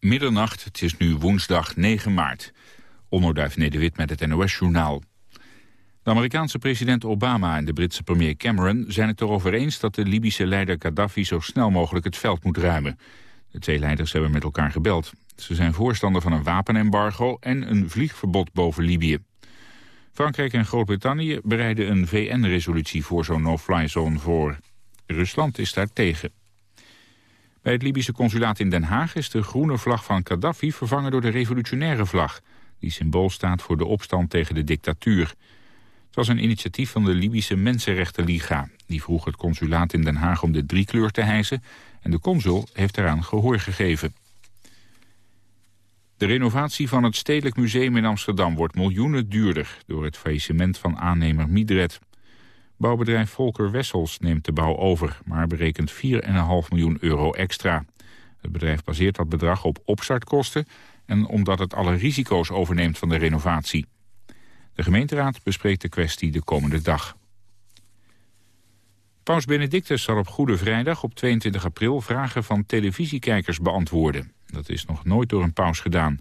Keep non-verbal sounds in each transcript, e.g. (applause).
Middernacht, het is nu woensdag 9 maart. Onderduif Nederwit met het NOS-journaal. De Amerikaanse president Obama en de Britse premier Cameron zijn het erover eens dat de Libische leider Gaddafi zo snel mogelijk het veld moet ruimen. De twee leiders hebben met elkaar gebeld. Ze zijn voorstander van een wapenembargo en een vliegverbod boven Libië. Frankrijk en Groot-Brittannië bereiden een VN-resolutie voor zo'n no-fly zone voor. Rusland is daar tegen. Bij het Libische consulaat in Den Haag is de groene vlag van Gaddafi vervangen door de revolutionaire vlag, die symbool staat voor de opstand tegen de dictatuur. Het was een initiatief van de Libische Mensenrechtenliga. Die vroeg het consulaat in Den Haag om de driekleur te hijsen en de consul heeft eraan gehoor gegeven. De renovatie van het Stedelijk Museum in Amsterdam wordt miljoenen duurder door het faillissement van aannemer Midred. Bouwbedrijf Volker Wessels neemt de bouw over, maar berekent 4,5 miljoen euro extra. Het bedrijf baseert dat bedrag op opstartkosten en omdat het alle risico's overneemt van de renovatie. De gemeenteraad bespreekt de kwestie de komende dag. Paus Benedictus zal op Goede Vrijdag op 22 april vragen van televisiekijkers beantwoorden. Dat is nog nooit door een paus gedaan.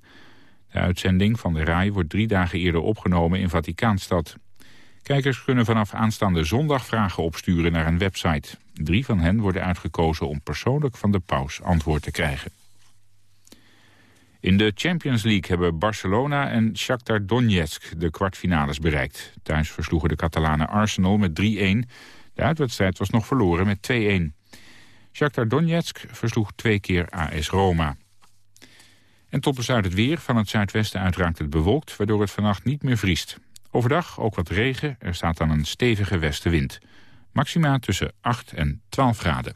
De uitzending van de RAI wordt drie dagen eerder opgenomen in Vaticaanstad. Kijkers kunnen vanaf aanstaande zondag vragen opsturen naar een website. Drie van hen worden uitgekozen om persoonlijk van de paus antwoord te krijgen. In de Champions League hebben Barcelona en Shakhtar Donetsk de kwartfinales bereikt. Thuis versloegen de Catalanen Arsenal met 3-1. De uitwedstrijd was nog verloren met 2-1. Shakhtar Donetsk versloeg twee keer AS Roma. En tot besluit het weer. Van het zuidwesten uit raakt het bewolkt, waardoor het vannacht niet meer vriest. Overdag ook wat regen, er staat dan een stevige westenwind. Maxima tussen 8 en 12 graden.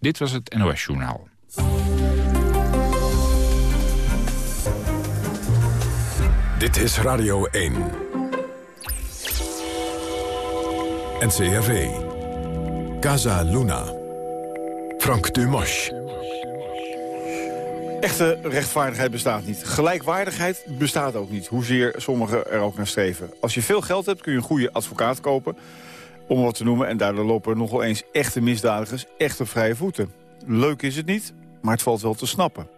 Dit was het NOS Journaal. Dit is Radio 1. NCRV. Casa Luna. Frank Dumas. Echte rechtvaardigheid bestaat niet. Gelijkwaardigheid bestaat ook niet, hoezeer sommigen er ook naar streven. Als je veel geld hebt kun je een goede advocaat kopen, om wat te noemen... en daardoor lopen nogal eens echte misdadigers echt op vrije voeten. Leuk is het niet, maar het valt wel te snappen.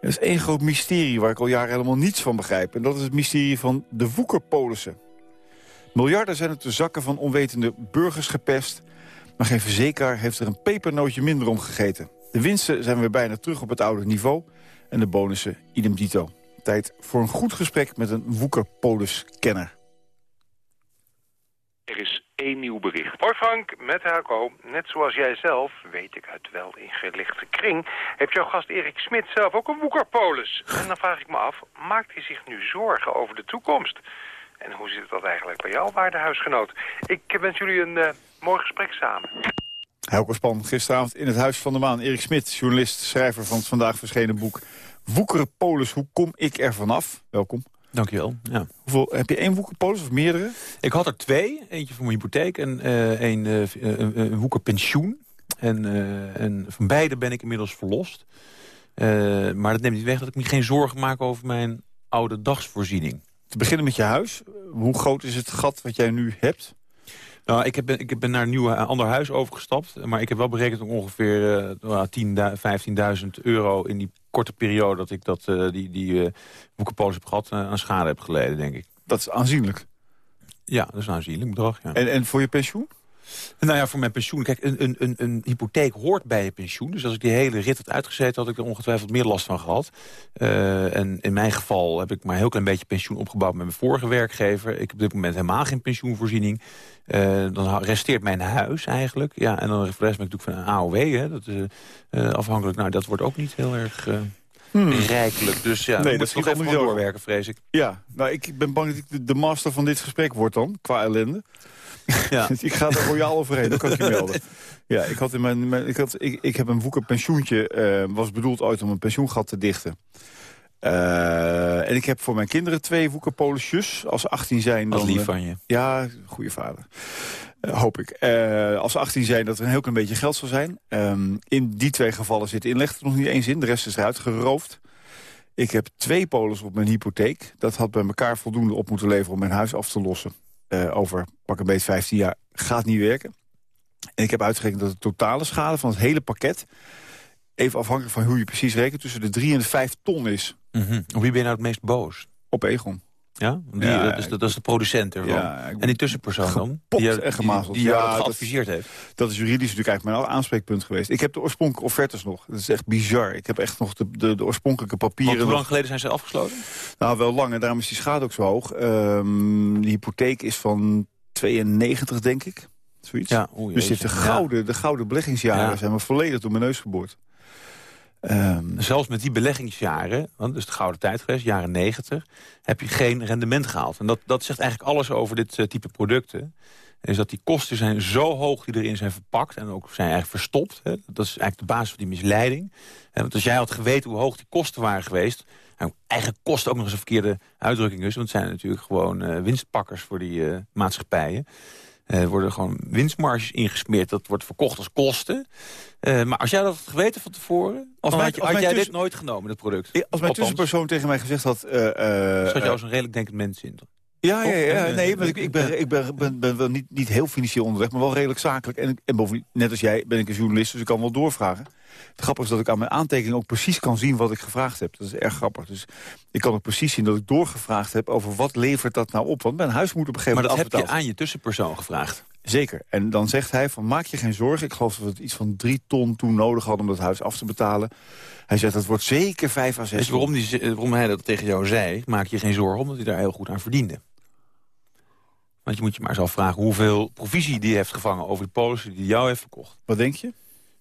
Er is één groot mysterie waar ik al jaren helemaal niets van begrijp... en dat is het mysterie van de woekerpolissen. Miljarden zijn het de zakken van onwetende burgers gepest... maar geen verzekeraar heeft er een pepernootje minder om gegeten. De winsten zijn weer bijna terug op het oude niveau. En de bonussen idem dito. Tijd voor een goed gesprek met een woekerpolis-kenner. Er is één nieuw bericht. Hoi Frank, met Helco. Net zoals jij zelf, weet ik uit wel ingelichte kring... heeft jouw gast Erik Smit zelf ook een woekerpolis. En dan vraag ik me af, maakt hij zich nu zorgen over de toekomst? En hoe zit dat eigenlijk bij jou, waarde huisgenoot? Ik wens jullie een uh, mooi gesprek samen. Helco Span, gisteravond in het Huis van de Maan. Erik Smit, journalist, schrijver van het vandaag verschenen boek... Woekerenpolis, hoe kom ik er vanaf? Welkom. Dankjewel. Ja. Hoeveel, heb je één woekerpolis of meerdere? Ik had er twee. Eentje voor mijn hypotheek en uh, een, uh, een, een woekerpensioen. En, uh, en van beide ben ik inmiddels verlost. maar dat neemt niet weg dat ik me geen zorgen maak over mijn oude dagsvoorziening. Te beginnen met je huis. Hoe groot is het gat wat jij nu hebt? Nou, ik, heb, ik ben naar een nieuw ander huis overgestapt. Maar ik heb wel berekend ongeveer uh, 10.000, 15.000 euro... in die korte periode dat ik dat, uh, die, die uh, boekenpolis heb gehad... Aan schade heb geleden, denk ik. Dat is aanzienlijk. Ja, dat is een aanzienlijk bedrag, ja. En, en voor je pensioen? Nou ja, voor mijn pensioen. Kijk, een, een, een, een hypotheek hoort bij je pensioen. Dus als ik die hele rit had uitgezeten, had ik er ongetwijfeld meer last van gehad. Uh, en in mijn geval heb ik maar een heel klein beetje pensioen opgebouwd met mijn vorige werkgever. Ik heb op dit moment helemaal geen pensioenvoorziening. Uh, dan resteert mijn huis eigenlijk. Ja, en dan voor de rest ben ik natuurlijk van een AOW. Hè. Dat is uh, afhankelijk. Nou, dat wordt ook niet heel erg... Hmm. rijkelijk. Dus ja, nee, dat is nog even doorwerken, vrees ik. Ja, nou, ik ben bang dat ik de master van dit gesprek word dan, qua ellende. Ja. (laughs) ik ga er royaal overheen, dat kan ik je melden. (laughs) Ja, ik, had in mijn, ik, had, ik, ik heb een woeker pensioentje, uh, was bedoeld ooit om een pensioengat te dichten. Uh, en ik heb voor mijn kinderen twee woekerpolisjes. Als ze 18 zijn... dan, lief eh, van je. Ja, goede vader. Uh, hoop ik. Uh, als ze 18 zijn, dat er een heel klein beetje geld zal zijn. Um, in die twee gevallen zit inleg er nog niet eens in. De rest is eruit geroofd. Ik heb twee polis op mijn hypotheek. Dat had bij elkaar voldoende op moeten leveren om mijn huis af te lossen uh, over pak een beetje 15 jaar gaat niet werken. En ik heb uitgerekend dat de totale schade van het hele pakket... even afhankelijk van hoe je precies rekent... tussen de 3 en de 5 ton is. Op wie ben je nou het meest boos? Op Egon. Ja? Die, Ja, dat, is, dat is de producent ervan. Ja, en die tussenpersoon dan? Die, en gemazeld. Die, die Ja, dat dat- geadviseerd heeft. Dat is juridisch natuurlijk eigenlijk mijn aanspreekpunt geweest. Ik heb de oorspronkelijke offertes nog. Dat is echt bizar. Ik heb echt nog de, de, de oorspronkelijke papieren. Want hoe nog. lang geleden zijn ze afgesloten? Nou, wel lang. En daarom is die schade ook zo hoog. Ehm, de hypotheek is van 92, denk ik. Zoiets. Ja, dus dit de gouden, de gouden beleggingsjaren Ja. zijn me volledig door mijn neus geboord. Ehm, Zelfs met die beleggingsjaren, want dus de gouden tijd geweest, jaren 90, heb je geen rendement gehaald. En dat, dat zegt eigenlijk alles over dit eh, type producten. Is dat die kosten zijn zo hoog die erin zijn verpakt en ook zijn eigenlijk verstopt. Hè. Dat is eigenlijk de basis van die misleiding. En want als jij had geweten hoe hoog die kosten waren geweest... Nou, eigenlijk kost ook nog eens een verkeerde uitdrukking dus. Want het zijn natuurlijk gewoon eh, winstpakkers voor die eh, maatschappijen. Eh, Er worden gewoon winstmarges ingesmeerd. Dat wordt verkocht als kosten. Eh, maar als jij dat had geweten van tevoren... Als mijn- had, als jij dit nooit genomen, dit product. als mijn tussenpersoon tegen mij gezegd had... eh, zat je als een redelijk denkend mens in. Ja, ja, ja, nee, maar ik, ik, ben, ik ben, ben, ben wel niet, niet heel financieel onderweg, maar wel redelijk zakelijk. En, en bovendien, net als jij, ben ik een journalist, dus ik kan wel doorvragen. Het grappige is dat ik aan mijn aantekening ook precies kan zien wat ik gevraagd heb. Dat is erg grappig. Dus ik kan ook precies zien dat ik doorgevraagd heb over wat levert dat nou op. Want mijn huis moet op een gegeven Maar dat moment heb je aan je tussenpersoon gevraagd. Zeker. En dan zegt hij van maak je geen zorgen. Ik geloof dat we het iets van drie ton toen nodig hadden om dat huis af te betalen. Hij zegt dat wordt zeker vijf à zes je waarom, die, waarom hij dat tegen jou zei? Maak je geen zorgen, omdat hij daar heel goed aan verdiende. Want je moet je maar eens afvragen hoeveel provisie die heeft gevangen... over de polissen die jou heeft verkocht. Wat denk je?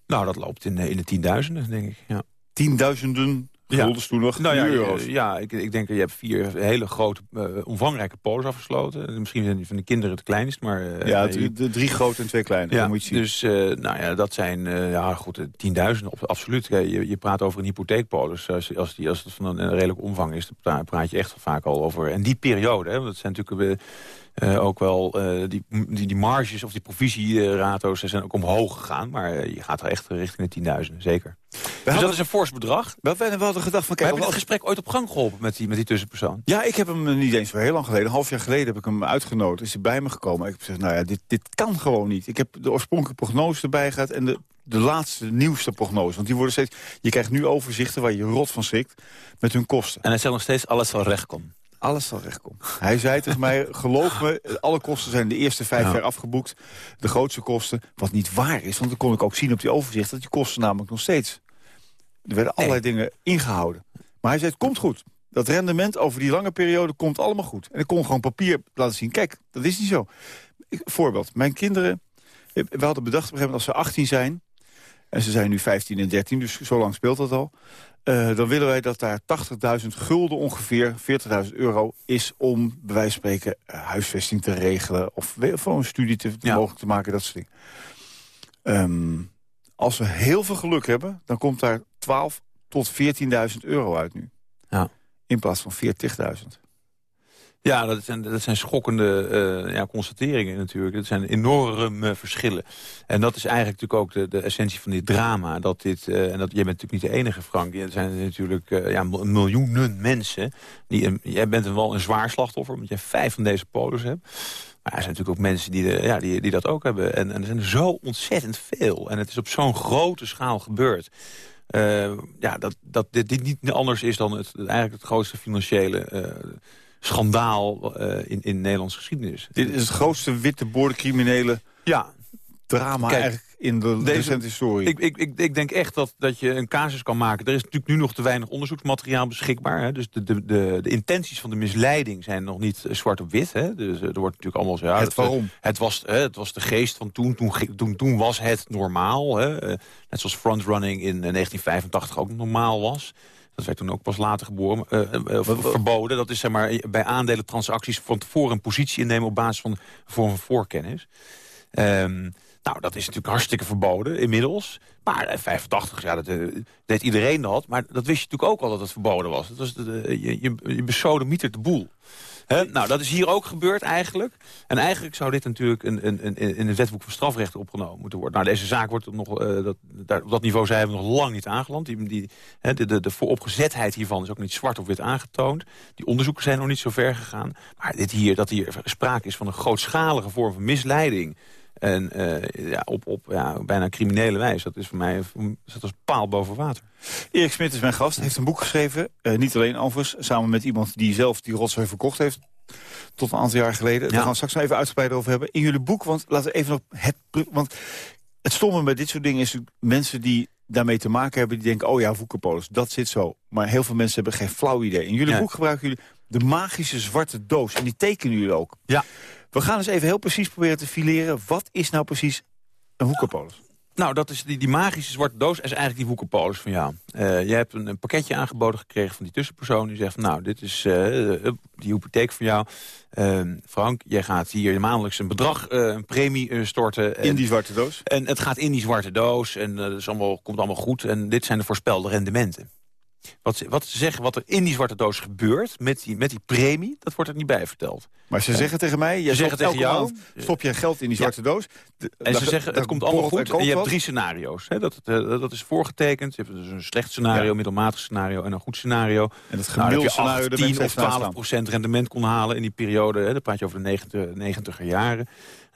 Nou, dat loopt in, de- in de tienduizenden, denk ik. Ja. Tienduizenden Ja. toen nog, Nou ja, euro's. je- ja ik, ik denk dat je hebt vier hele grote, eh, omvangrijke polis afgesloten. Misschien zijn die van de kinderen het kleinst, maar... eh, ja, de drie grote en twee kleine. Ja, moet je zien. dus eh, nou ja, dat zijn eh, ja, goed, eh, tienduizenden, op- absoluut. Je, je praat over een hypotheekpolis. Als, als, die, als het van een, redelijke omvang is, dan pra- praat je echt vaak al over... En die periode, hè, want dat zijn natuurlijk eh, eh, ook wel... eh, die, die, die marges of die provisierato's zijn ook omhoog gegaan. Maar eh, je gaat er echt richting de tienduizenden, zeker. Dus dat hadden- is een fors bedrag. We, we, we hadden gedacht van... Kijk, heb je als- dit gesprek ooit op gang geholpen met die, met die tussenpersoon? Ja, ik heb hem eh, niet eens zo heel lang geleden. Een half jaar geleden heb ik hem uitgenodigd. Is hij bij me gekomen. Ik heb gezegd, nou ja, dit, dit kan gewoon niet. Ik heb de oorspronkelijke prognose erbij gehad... en de, de laatste, nieuwste prognose. Want die worden steeds... Je krijgt nu overzichten waar je rot van schrikt met hun kosten. En hij zegt nog steeds, alles zal recht komen. Alles zal rechtkomen. Hij zei tegen mij, geloof me, alle kosten zijn de eerste vijf Ja. jaar afgeboekt. De grootste kosten, wat niet waar is. Want dat kon ik ook zien op die overzicht, dat die kosten namelijk nog steeds. Er werden allerlei dingen ingehouden. Maar hij zei, het komt goed. Dat rendement over die lange periode komt allemaal goed. En ik kon gewoon papier laten zien. Kijk, dat is niet zo. Ik, voorbeeld, mijn kinderen... We hadden bedacht op een gegeven moment als ze 18 zijn... en ze zijn nu 15 en 13, dus zo lang speelt dat al... eh, dan willen wij dat daar 80.000 gulden ongeveer, 40.000 euro... is om, bij wijze van spreken, eh, huisvesting te regelen... of voor een studie te, Ja. mogelijk te maken, dat soort dingen. Ehm, als we heel veel geluk hebben, dan komt daar 12 tot 14.000 euro uit nu. Ja. In plaats van 40.000. Ja, dat zijn, dat zijn schokkende eh, ja, constateringen natuurlijk. Dat zijn enorme verschillen. En dat is eigenlijk natuurlijk ook de, de essentie van dit drama. Dat dit, eh, en dat, jij bent natuurlijk niet de enige, Frank. Er zijn natuurlijk eh, ja, mil- miljoenen mensen. Die, jij bent wel een zwaar slachtoffer, omdat jij vijf van deze polis hebt. Maar er zijn natuurlijk ook mensen die, ja, die, dat ook hebben. En, er zijn zo ontzettend veel. En het is op zo'n grote schaal gebeurd. Eh, ja, dat, dat dit, dit niet anders is dan het, eigenlijk het grootste financiële eh, schandaal eh, in, in Nederlands geschiedenis. Dit is het grootste witte criminele Ja, drama Kijk, eigenlijk in de deze- recente historie. ik, ik, ik, ik denk echt dat, dat je een casus kan maken. Er is natuurlijk nu nog te weinig onderzoeksmateriaal beschikbaar. Hè? Dus de, de, de, de intenties van de misleiding zijn nog niet eh, zwart op wit. Hè? Dus eh, er wordt natuurlijk allemaal zo... Ja, Het waarom? Het was, hè, het was de geest van toen. Toen, toen, toen was het normaal. Hè? Net zoals frontrunning in eh, 1985 ook normaal was. Dat werd toen ook pas later geboren, eh, eh, eh, verboden. Dat is zeg maar, bij aandelentransacties van tevoren een positie innemen... op basis van een vorm van voorkennis. Ehm, nou, dat is natuurlijk hartstikke verboden inmiddels. Maar in 85, ja, dat eh, deed iedereen dat. Maar dat wist je natuurlijk ook al dat het verboden was. Dat was de, de- je, je, je de boel. Nou, dat is hier ook gebeurd eigenlijk. En eigenlijk zou dit natuurlijk een, een, in het wetboek van strafrechten opgenomen moeten worden. Nou, deze zaak wordt nog, eh, dat, op dat niveau zijn we nog lang niet aangeland. Die, de, de, de vooropgezetheid hiervan is ook niet zwart of wit aangetoond. Die onderzoeken zijn nog niet zo ver gegaan. Maar dit hier, dat hier sprake is van een grootschalige vorm van misleiding... En ja, op, op ja, bijna criminele wijze. Dat is voor mij dat als paal boven water. Erik Smit is mijn gast, heeft een boek geschreven. niet alleen overigens, samen met iemand die zelf die rotzooi verkocht heeft tot een aantal jaar geleden. Daar gaan we straks nog even uitgebreid over hebben. In jullie boek, want laten we even op het... Want het stomme bij dit soort dingen is mensen die daarmee te maken hebben... die denken, oh ja, Woekerpolis, dat zit zo. Maar heel veel mensen hebben geen flauw idee. In jullie boek gebruiken jullie de magische zwarte doos. En die tekenen jullie ook. Ja. We gaan eens even heel precies proberen te fileren. Wat is nou precies een Woekerpolis? Nou, dat is die, die magische zwarte doos is eigenlijk die woekerpolis van jou. Uh, je hebt een, een, pakketje aangeboden gekregen van die tussenpersoon. Die zegt, nou, dit is uh, die hypotheek van jou. Uh, Frank, jij gaat hier maandelijks een bedrag, een premie storten. In die zwarte doos? En het gaat in die zwarte doos. En dat is allemaal, komt allemaal goed. En dit zijn de voorspelde rendementen. Wat ze, wat ze zeggen, wat er in die zwarte doos gebeurt met die, met die premie, dat wordt er niet bij verteld. Maar ze zeggen tegen mij, je zeggen tegen jou, stop je geld in die zwarte doos. en ze zeggen, het komt allemaal goed. En je hebt drie scenario's. Hè, dat, eh, dat is voorgetekend. Je hebt dus een slecht scenario, middelmatig scenario en een goed scenario. En dat nou, gemiddelde nou, scenario, 10 of 12 procent rendement kon halen in die periode. Hè, dan praat je over de 90, 90 jaren.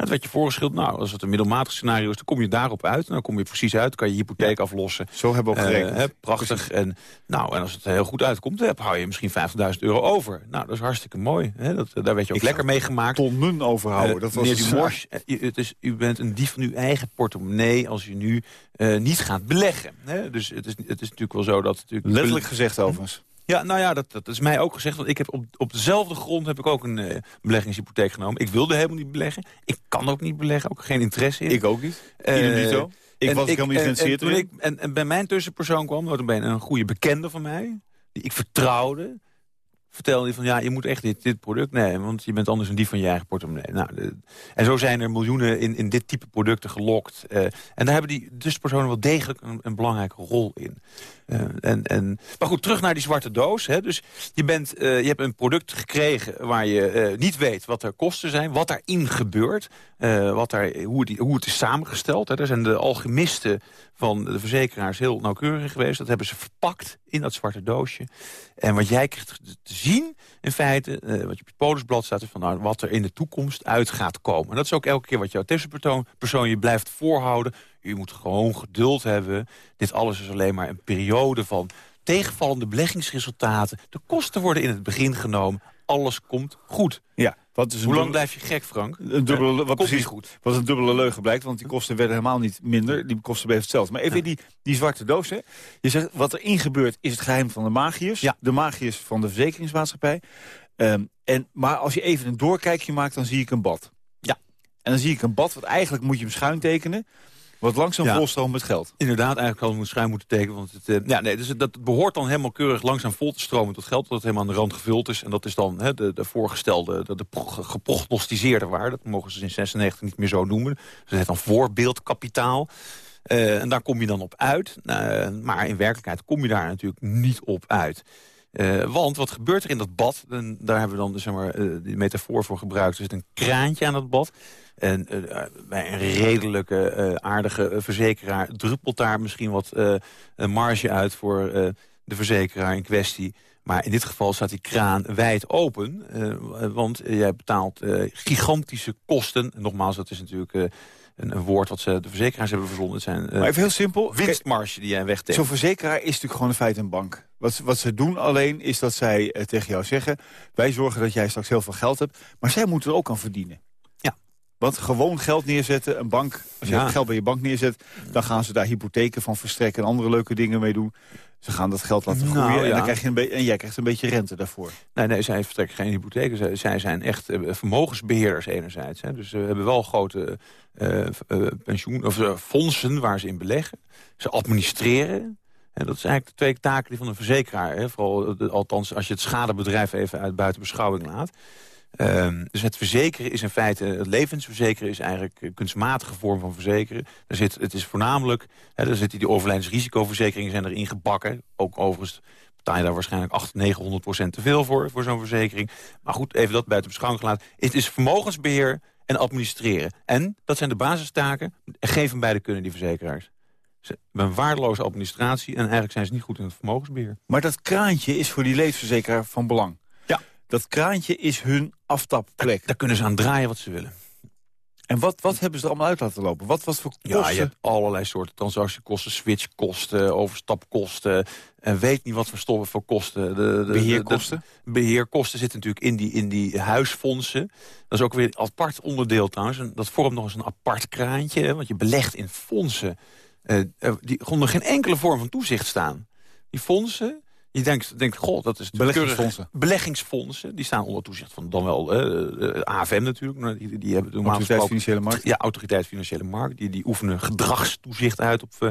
Dat werd je voorgeschilderd. Nou, als het een middelmatig scenario is, dan kom je daarop uit. Dan kom je precies uit, kan je hypotheek aflossen. Zo hebben we ook gerekend. Uh, prachtig. En, nou, en als het heel goed uitkomt, dan hou je misschien 50.000 euro over. Nou, dat is hartstikke mooi. Hè? Dat, daar werd je ook lekker mee gemaakt. Tonnen overhouden. Uh, dat was Dumors, het is, u bent een dief van uw eigen portemonnee als u nu uh, niet gaat beleggen. Hè? Dus het is, het is natuurlijk wel zo dat... Natuurlijk Letterlijk gezegd overigens. Ja, nou ja, dat, dat is mij ook gezegd. Want ik heb op, op dezelfde grond heb ik ook een uh, beleggingshypotheek genomen. Ik wilde helemaal niet beleggen. Ik kan ook niet beleggen, ook geen interesse in. Ik ook niet. Uh, zo. Ik was ik, helemaal niet geïnteresseerd en, en, en, en, bij mijn tussenpersoon kwam, wat een goede bekende van mij, die ik vertrouwde vertelde hij van ja, je moet echt dit, dit product nemen, want je bent anders een dief van je eigen portemonnee. Nou, en zo zijn er miljoenen in, in dit type producten gelokt. Uh, en daar hebben die dus personen wel degelijk een, een belangrijke rol in. Uh, en, en, maar goed, terug naar die zwarte doos. Hè. Dus je, bent, uh, je hebt een product gekregen waar je niet weet wat er kosten zijn, wat daarin gebeurt, wat daar, hoe, het, hoe het is samengesteld. Hè. Daar zijn de alchemisten van de verzekeraars heel nauwkeurig geweest. Dat hebben ze verpakt in dat zwarte doosje. En wat jij krijgt te zien, in feite, wat je op je polisblad staat... is van nou, wat er in de toekomst uit gaat komen. En dat is ook elke keer wat jouw tussenpersoon persoon je blijft voorhouden. U moet gewoon geduld hebben. Dit alles is alleen maar een periode van tegenvallende beleggingsresultaten. De kosten worden in het begin genomen. Alles komt goed. Ja. Wat is Hoe lang blijf je gek, Frank? Een dubbele, wat precies goed. Wat een dubbele leugen blijkt, want die kosten werden helemaal niet minder. Die kosten bleven hetzelfde. Maar even die, die zwarte doos. Hè. Je zegt, wat erin gebeurt is het geheim van de magiërs. Ja. De magiërs van de verzekeringsmaatschappij. Um, en, maar als je even een doorkijkje maakt, dan zie ik een bad. Ja. En dan zie ik een bad, wat eigenlijk moet je hem schuin tekenen. Wat langzaam ja. volstroomt met geld. Inderdaad, eigenlijk hadden we schuin moeten tekenen. Want het, uh, ja, nee, dus dat behoort dan helemaal keurig langzaam vol te stromen tot geld. Dat het helemaal aan de rand gevuld is. En dat is dan de, de voorgestelde, de, de geprognosticeerde waarde. Dat mogen ze in 96 niet meer zo noemen. Dus dat heet dan voorbeeldkapitaal. Uh, en daar kom je dan op uit. Uh, maar in werkelijkheid kom je daar natuurlijk niet op uit. Uh, want wat gebeurt er in dat bad? Daar hebben we dan zeg maar, uh, die metafoor voor gebruikt. Er zit een kraantje aan dat bad. En uh, bij een redelijke, aardige verzekeraar... druppelt daar misschien wat marge uit voor de verzekeraar in kwestie. Maar in dit geval staat die kraan wijd open. want jij betaalt gigantische kosten. Nogmaals, dat is natuurlijk een, een, woord wat ze de verzekeraars hebben verzonnen. Het zijn, uh, maar even heel simpel. Winstmarge die jij wegtekent. Zo'n verzekeraar is natuurlijk gewoon in feite een bank. Wat, wat ze doen alleen is dat zij uh, tegen jou zeggen... wij zorgen dat jij straks heel veel geld hebt. Maar zij moeten er ook aan verdienen. Ja. Want gewoon geld neerzetten, een bank... als je geld bij je bank neerzet... dan gaan ze daar hypotheken van verstrekken... en andere leuke dingen mee doen. Ze gaan dat geld laten groeien nou, ja. en, dan krijg je een en jij krijgt een beetje rente daarvoor. Nee, nee zij vertrekken geen hypotheken. Zij, zijn echt uh, vermogensbeheerders enerzijds. Hè. Dus ze hebben wel grote uh, pensioen, of, fondsen waar ze in beleggen. Ze administreren. En dat is eigenlijk de twee taken die van een verzekeraar. Hè. Vooral, althans, als je het schadebedrijf even uit buiten beschouwing laat. Um, dus het verzekeren is in feite, het levensverzekeren is eigenlijk een kunstmatige vorm van verzekeren. Er zit, het is voornamelijk, hè, er zitten die overlijdensrisicoverzekeringen zijn erin gebakken. Ook overigens betaal je daar waarschijnlijk 800, 900 procent te veel voor, voor zo'n verzekering. Maar goed, even dat buiten beschouwing gelaten. Het is vermogensbeheer en administreren. En dat zijn de basistaken, geven beide kunnen die verzekeraars. Ze een waardeloze administratie en eigenlijk zijn ze niet goed in het vermogensbeheer. Maar dat kraantje is voor die levensverzekeraar van belang. Dat kraantje is hun aftapplek. Daar, kunnen ze aan draaien wat ze willen. En wat, wat hebben ze er allemaal uit laten lopen? Wat was voor kosten? Ja, je hebt allerlei soorten transactiekosten, switchkosten, overstapkosten. En weet niet wat voor stoffen voor kosten. De, de, beheerkosten? De, beheerkosten zitten natuurlijk in die, in die huisfondsen. Dat is ook weer een apart onderdeel trouwens. En dat vormt nog eens een apart kraantje. Hè, want je belegt in fondsen uh, die onder geen enkele vorm van toezicht staan. Die fondsen je denkt, denkt goh, dat is beleggingsfondsen. beleggingsfondsen. Die staan onder toezicht van dan wel uh, AFM natuurlijk. Die, die hebben normaal Autoriteit Financiële Markt. Ja, Autoriteit Financiële Markt. Die, die oefenen gedragstoezicht uit op, uh,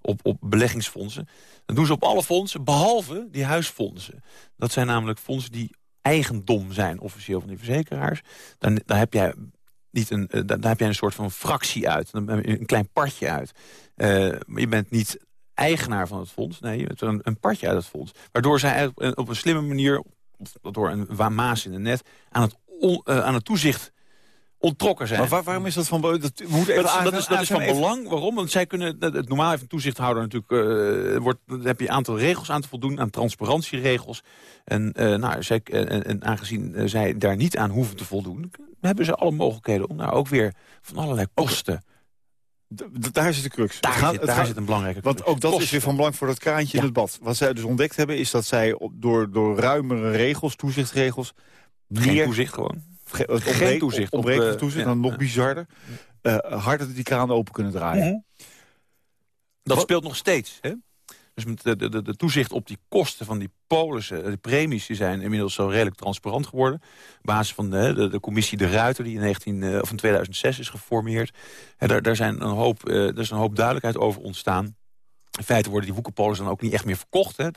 op, op beleggingsfondsen. Dat doen ze op alle fondsen, behalve die huisfondsen. Dat zijn namelijk fondsen die eigendom zijn, officieel van die verzekeraars. Dan, dan heb jij niet een, daar heb jij een soort van fractie uit. Dan heb je een klein partje uit. Uh, maar je bent niet eigenaar van het fonds. Nee, een, een partje uit het fonds. Waardoor zij op een slimme manier, of door een maas in het net... aan het, on, uh, aan het toezicht onttrokken zijn. Maar waar, waarom is dat van belang? Dat, moet even dat, dat, is, dat is van belang. Waarom? Want zij kunnen, het, normaal heeft een toezichthouder natuurlijk, uh, wordt, heb je een aantal regels aan te voldoen, aan transparantieregels. En, uh, nou, zij, en, en aangezien zij daar niet aan hoeven te voldoen, hebben ze alle mogelijkheden om nou ook weer van allerlei kosten daar zit de crux. Daar, gaat, zit, daar zit een belangrijke crux. Want ook dat is weer van belang voor dat kraantje in het bad. Wat zij dus ontdekt hebben is dat zij op, door, door ruimere regels, toezichtregels... Geen toezicht gewoon. Ge, Geen toezicht. Ontbreken toezicht, dan nog bizarder. Uh, harder die kraan open kunnen draaien. Mhm. Dat speelt nog steeds, hè? Dus met de, toezicht op die kosten van die polissen, de premies... die zijn inmiddels zo redelijk transparant geworden. Op basis van de, de, commissie De Ruiter, die in, 19, of in 2006 is geformeerd. Daar, daar, zijn een hoop, er is een hoop duidelijkheid over ontstaan. In feite worden die woekerpolissen dan ook niet echt meer verkocht. Hè.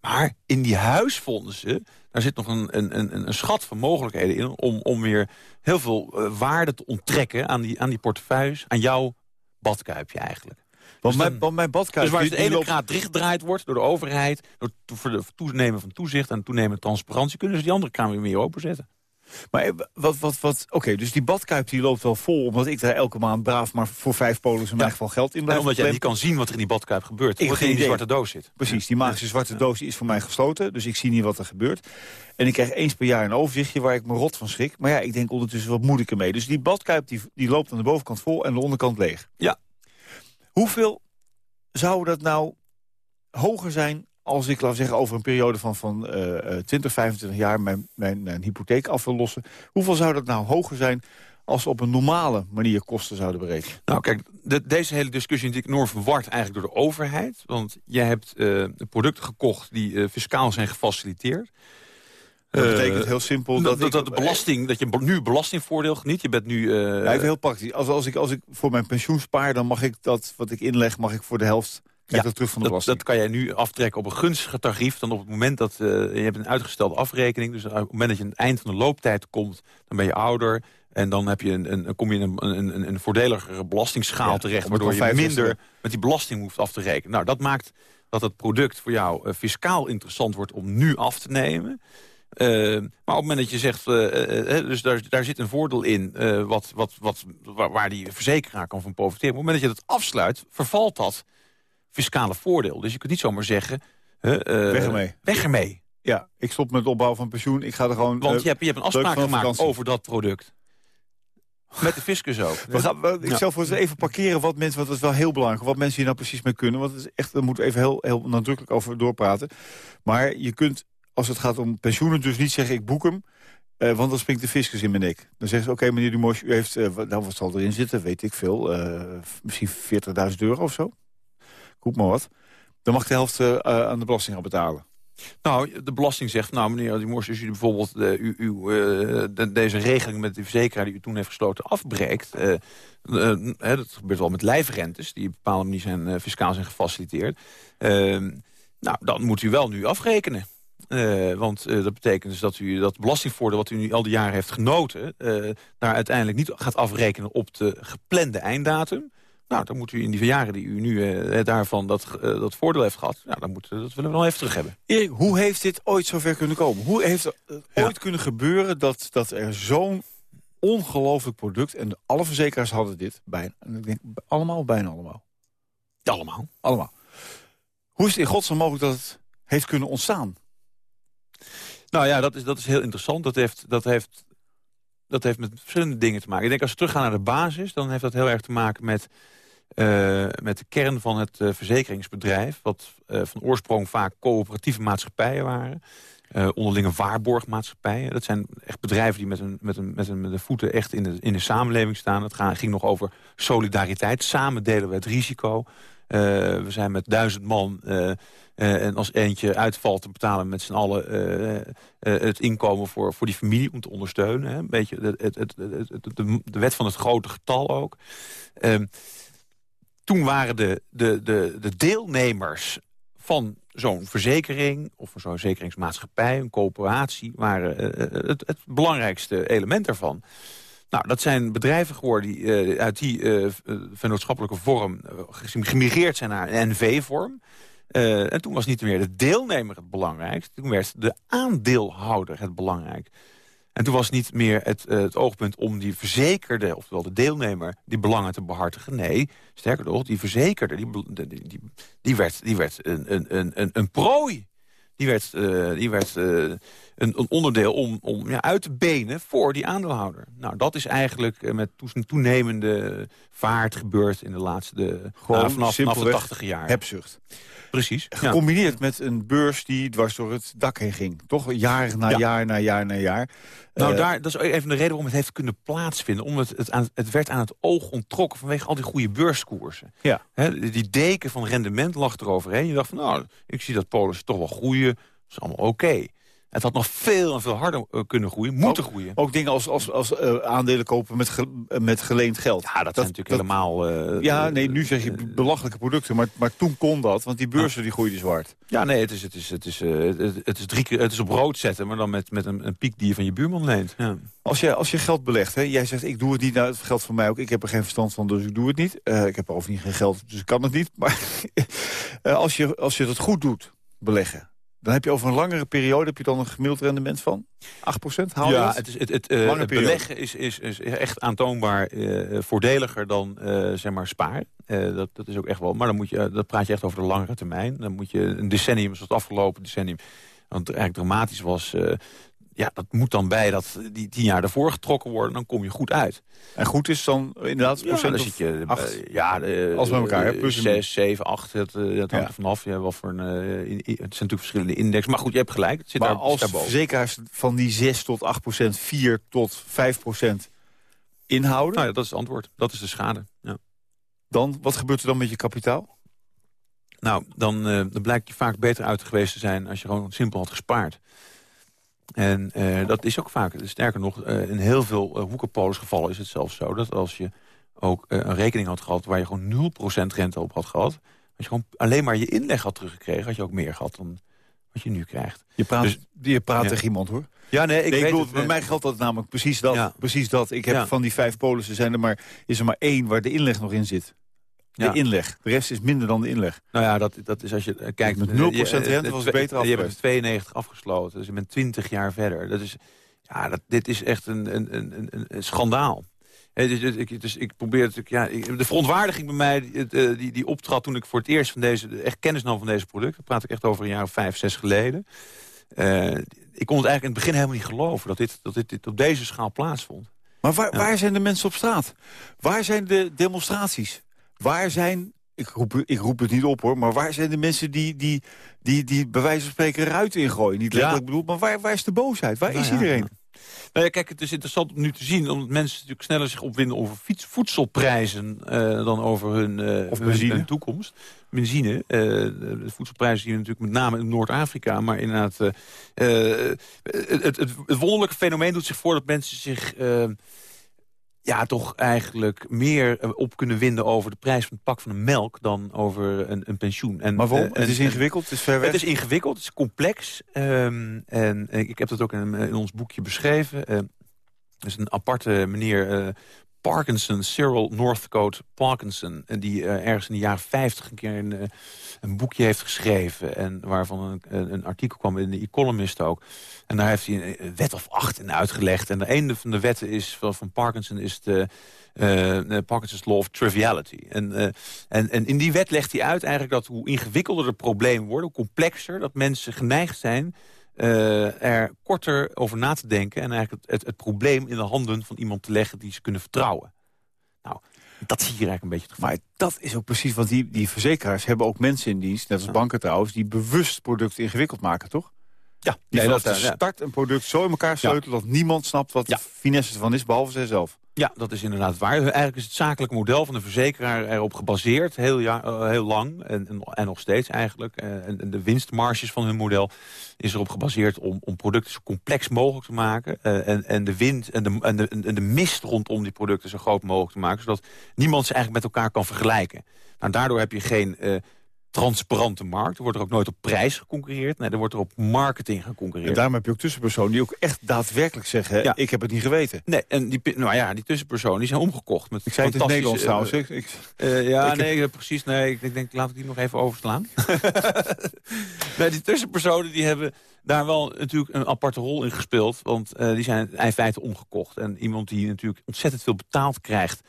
Maar in die huisfondsen, daar zit nog een, een, een, schat van mogelijkheden in... om, om weer heel veel waarde te onttrekken aan die, aan die portefeuilles... aan jouw badkuipje eigenlijk. Want, dus mijn, want mijn badkuip... Dus waar de ene loopt... kraat dichtgedraaid wordt door de overheid... door voor de toenemen van toezicht en toenemende transparantie... kunnen ze die andere kraan weer meer openzetten. Maar eh, wat, wat, wat, oké, dus die badkuip die loopt wel vol... omdat ik daar elke maand braaf maar voor vijf polen in mijn geval geld in blijf. En omdat je niet kan zien wat er in die badkuip gebeurt. Ik in die zwarte doos zit. Precies, die magische zwarte doos is voor mij gesloten. Dus ik zie niet wat er gebeurt. En ik krijg eens per jaar een overzichtje waar ik me rot van schrik. Maar ja, ik denk ondertussen wat moet ik ermee. Dus die badkuip die, die loopt aan de bovenkant vol en de onderkant leeg. Ja. Hoeveel zou dat nou hoger zijn als ik, laat zeggen, over een periode van, van uh, 20, 25 jaar mijn, mijn, mijn, hypotheek af wil lossen. Hoeveel zou dat nou hoger zijn als we op een normale manier kosten zouden berekenen? Nou kijk, de, deze hele discussie is enorm verward eigenlijk door de overheid. Want jij hebt uh, producten gekocht die fiscaal zijn gefaciliteerd. Dat betekent heel simpel dat, dat, dat, de belasting, dat je nu belastingvoordeel geniet. Je bent nu... Uh... Ja, even heel praktisch. Als, als, ik, als ik voor mijn pensioen spaar, dan mag ik dat wat ik inleg, mag ik voor de helft ja, dat terug van de belasting. Dat, kan jij nu aftrekken op een gunstiger tarief dan op het moment dat uh, je hebt een uitgestelde afrekening. Dus op het moment dat je aan het eind van de looptijd komt, dan ben je ouder. En dan heb je een, een, kom je in een, een, een voordeligere belastingsschaal terecht... waardoor je minder met die belasting hoeft af te rekenen. Nou, dat maakt dat het product voor jou uh, fiscaal interessant wordt om nu af te nemen... Uh, maar op het moment dat je zegt, uh, uh, dus daar, daar zit een voordeel in... wat, wat, wat, waar, die verzekeraar kan van profiteren. Op het moment dat je dat afsluit, vervalt dat fiscale voordeel. Dus je kunt niet zomaar zeggen... weg ermee. Weg ermee. Ja, ik stop met opbouw van pensioen. Ik ga er gewoon... Want je hebt, je hebt een afspraak gemaakt over dat product. Met de fiscus ook. We gaan, we, ik zal voor even parkeren wat mensen, wat is wel heel belangrijk, wat mensen hier nou precies mee kunnen. Want het is echt, daar moeten we even heel, heel nadrukkelijk over doorpraten. Maar je kunt als het gaat om pensioenen dus niet zeggen ik boek hem. Uh, want dan springt de fiscus in mijn nek. Dan zeggen ze, oké meneer Dumos, u heeft, uh, wat zal erin zitten, weet ik veel. Uh, misschien 40.000 euro of zo. Koep maar wat. Dan mag de helft aan de belasting gaan betalen. Nou, de belasting zegt, nou meneer Dumos, als u bijvoorbeeld deze regeling met de verzekeraar die u toen heeft gesloten afbreekt. dat gebeurt wel met lijfrentes, die op een bepaalde manier zijn, fiscaal zijn gefaciliteerd. nou, dan moet u wel nu afrekenen. Uh, want uh, dat betekent dus dat u dat belastingvoordeel... wat u nu al die jaren heeft genoten... Uh, daar uiteindelijk niet gaat afrekenen op de geplande einddatum. Nou, dan moet u in die jaren die u nu daarvan dat, dat voordeel heeft gehad... Nou, dan moet, dat willen we nog even terug hebben. Erik, hoe heeft dit ooit zover kunnen komen? Hoe heeft het ooit kunnen gebeuren dat, dat er zo'n ongelooflijk product... en alle verzekeraars hadden dit, bijna, en ik denk allemaal, bijna allemaal. Allemaal. Allemaal. Hoe is het in godsnaam mogelijk dat het heeft kunnen ontstaan? Nou ja, dat is, dat is heel interessant. Dat heeft, dat heeft dat heeft met verschillende dingen te maken. Ik denk als we teruggaan naar de basis, dan heeft dat heel erg te maken met, uh, met de kern van het uh, verzekeringsbedrijf. Wat uh, van oorsprong vaak coöperatieve maatschappijen waren. onderlinge waarborgmaatschappijen. Dat zijn echt bedrijven die met hun, met hun, met hun, met hun voeten echt in de, in de samenleving staan. Het ging nog over solidariteit. Samen delen we het risico. We zijn met duizend man uh, en als eentje uitvalt, te betalen met z'n allen uh, uh, het inkomen voor, voor die familie om te ondersteunen. Hè. Een beetje het, het, het, de, de, wet van het grote getal ook. Ehm, toen waren de, de, de, de deelnemers van zo'n verzekering of zo'n verzekeringsmaatschappij, een coöperatie, waren het, het belangrijkste element daarvan. Nou, dat zijn bedrijven geworden die uit die vennootschappelijke vorm gemigreerd zijn naar een NV-vorm. Uh, en toen was niet meer de deelnemer het belangrijk. Toen werd de aandeelhouder het belangrijk. En toen was niet meer het, uh, het oogpunt om die verzekerde, oftewel de deelnemer, die belangen te behartigen. Nee, sterker nog, die verzekerde, die, die, die, werd, die werd een, een, een, een prooi. Die werd, uh, die werd een, een, onderdeel om, om ja, uit te benen voor die aandeelhouder. Nou, dat is eigenlijk met toenemende vaart gebeurd in de laatste... Gewoon nou, vanaf, vanaf de tachtige jaar. Hebzucht. Precies. Gecombineerd met een beurs die dwars door het dak heen ging. Toch jaar na jaar na jaar na jaar. Nou, uh, daar, dat is even de reden waarom het heeft kunnen plaatsvinden. Omdat het, het, het werd aan het oog onttrokken vanwege al die goede beurskoersen. Ja. die deken van rendement lag eroverheen. Je dacht van, nou, ik zie dat Polis toch wel groeien. Dat is allemaal oké. Het had nog veel en veel harder uh, kunnen groeien, moeten ook, groeien. Ook dingen als, als, als uh, aandelen kopen met, ge, met geleend geld. Ja, dat, dat zijn natuurlijk dat, helemaal... Uh, ja, nee, nu zeg je belachelijke producten, maar, maar toen kon dat, want die beurzen die groeiden zwart. Ja, nee, het is, het is, het is, het is, drie keer, het is op rood zetten, maar dan met, met een, een piek die je van je buurman leent. Ja. Als, je, als je geld belegt, hè, jij zegt ik doe het niet, nou, het geldt voor mij ook, ik heb er geen verstand van, dus ik doe het niet. ik heb overigens geen geld, dus ik kan het niet. (laughs) Maar (laughs) als, je, als je dat goed doet, beleggen, dan heb je over een langere periode heb je dan een gemiddeld rendement van 8 Haal ja, het, is, het, het, uh, het beleggen is, is, is echt aantoonbaar uh, voordeliger dan uh, zeg maar spaar. dat, dat is ook echt wel. Maar dan moet je, dat praat je echt over de langere termijn. Dan moet je een decennium, zoals het afgelopen decennium, want eigenlijk dramatisch was, ja, dat moet dan bij dat die tien jaar ervoor getrokken worden. Dan kom je goed uit. En goed is dan inderdaad ja, procent dan zit je acht, ja, de, als bij elkaar. Hè, plus 6, 7, 8, dat, dat hangt er vanaf. Ja, wat voor een, uh, in, het zijn natuurlijk verschillende index. Maar goed, je hebt gelijk. Het zit maar daar, als verzekeraars van die 6 tot 8 procent, 4 tot 5 procent inhouden... Nou ja, dat is het antwoord. Dat is de schade. Ja. Dan, wat gebeurt er dan met je kapitaal? Nou, dan, uh, dan blijkt je vaak beter uit geweest te zijn... als je gewoon simpel had gespaard. En uh, dat is ook vaak, sterker nog, uh, in heel veel uh, gevallen is het zelfs zo... dat als je ook een rekening had gehad waar je gewoon 0% rente op had gehad... als je gewoon alleen maar je inleg had teruggekregen... had je ook meer gehad dan wat je nu krijgt. Je praat, dus, je praat ja. tegen iemand, hoor. Ja, nee, ik, nee, ik bedoel, bij mij geldt dat namelijk precies dat. Ja. Precies dat. Ik heb ja. van die vijf polissen zijn er maar, is er maar één waar de inleg nog in zit. De ja. inleg. De rest is minder dan de inleg. Nou ja, dat, dat is als je kijkt... Met 0% rente was het beter af. Je hebt 92 afgesloten, dus je bent 20 jaar verder. Dat is, ja, dat, dit is echt een, een, een, een, een schandaal. He, dus, dus, ik, dus ik probeer het... Ja, de verontwaardiging bij mij, die, die, die optrad toen ik voor het eerst van deze, echt kennis nam van deze producten... dat praat ik echt over een jaar of vijf, zes geleden. Uh, ik kon het eigenlijk in het begin helemaal niet geloven... dat dit, dat dit, dit op deze schaal plaatsvond. Maar waar, ja. waar zijn de mensen op straat? Waar zijn de demonstraties? Waar zijn, ik roep, ik roep het niet op hoor, maar waar zijn de mensen die, die, die, die bij wijze van spreken ruiten ingooien? Niet letterlijk ja. bedoeld, maar waar, waar is de boosheid? Waar nou is iedereen? Ja. Nou ja, kijk, het is interessant om nu te zien... omdat mensen natuurlijk sneller zich opwinden over fiets, voedselprijzen... Uh, dan over hun, uh, of benzine. Hun, hun toekomst. Benzine. Uh, de voedselprijzen we natuurlijk met name in Noord-Afrika. Maar inderdaad, het, het, wonderlijke fenomeen doet zich voor... dat mensen zich ja, toch eigenlijk meer eh, op kunnen winden over de prijs van het pak van een melk dan over een, een pensioen. En, maar waarom? Uh, het is ingewikkeld, het is ver weg? Het is ingewikkeld, het is complex. Um, en ik heb dat ook in, in ons boekje beschreven. Uh, is een aparte meneer, Parkinson, Cyril Northcote Parkinson... die uh, ergens in de jaren 50 een keer een, uh, een, boekje heeft geschreven... en waarvan een, een, artikel kwam in de Economist ook. En daar heeft hij een, wet of acht in uitgelegd. En de van de wetten is, van, Parkinson is de... Parkinson's Law of Triviality. En, en, en in die wet legt hij uit eigenlijk dat hoe ingewikkelder de problemen worden... hoe complexer dat mensen geneigd zijn eh, er korter over na te denken... en eigenlijk het, het, het, probleem in de handen van iemand te leggen die ze kunnen vertrouwen. Nou, dat zie je eigenlijk een beetje. Maar dat is ook precies, want die, die verzekeraars hebben ook mensen in dienst... net als banken trouwens, die bewust producten ingewikkeld maken, toch? Ja, die nee, dat, de start een product zo in elkaar sleutelen... dat niemand snapt wat de finesse ervan is, behalve zijzelf. Ja, dat is inderdaad waar. Eigenlijk is het zakelijke model van de verzekeraar erop gebaseerd, heel, ja, uh, heel lang en, en, en, nog steeds eigenlijk. Uh, en, de winstmarges van hun model is erop gebaseerd om, om producten zo complex mogelijk te maken. Uh, en, en de wind en de, en, de, en de mist rondom die producten zo groot mogelijk te maken, zodat niemand ze eigenlijk met elkaar kan vergelijken. Nou, daardoor heb je geen transparante markt. Er wordt er ook nooit op prijs geconcurreerd. Nee, er wordt er op marketing geconcurreerd. En daarom heb je ook tussenpersonen die ook echt daadwerkelijk zeggen... Ja. ik heb het niet geweten. Nee, en die, nou ja, die tussenpersonen die zijn omgekocht. Met ik zei het in Nederlands uh, trouwens. Ik, uh, ja, nee, precies. Nee, ik, denk, laat ik die nog even overslaan. (laughs) nee, die tussenpersonen die hebben daar wel natuurlijk een aparte rol in gespeeld. Want uh, die zijn in feite omgekocht. En iemand die natuurlijk ontzettend veel betaald krijgt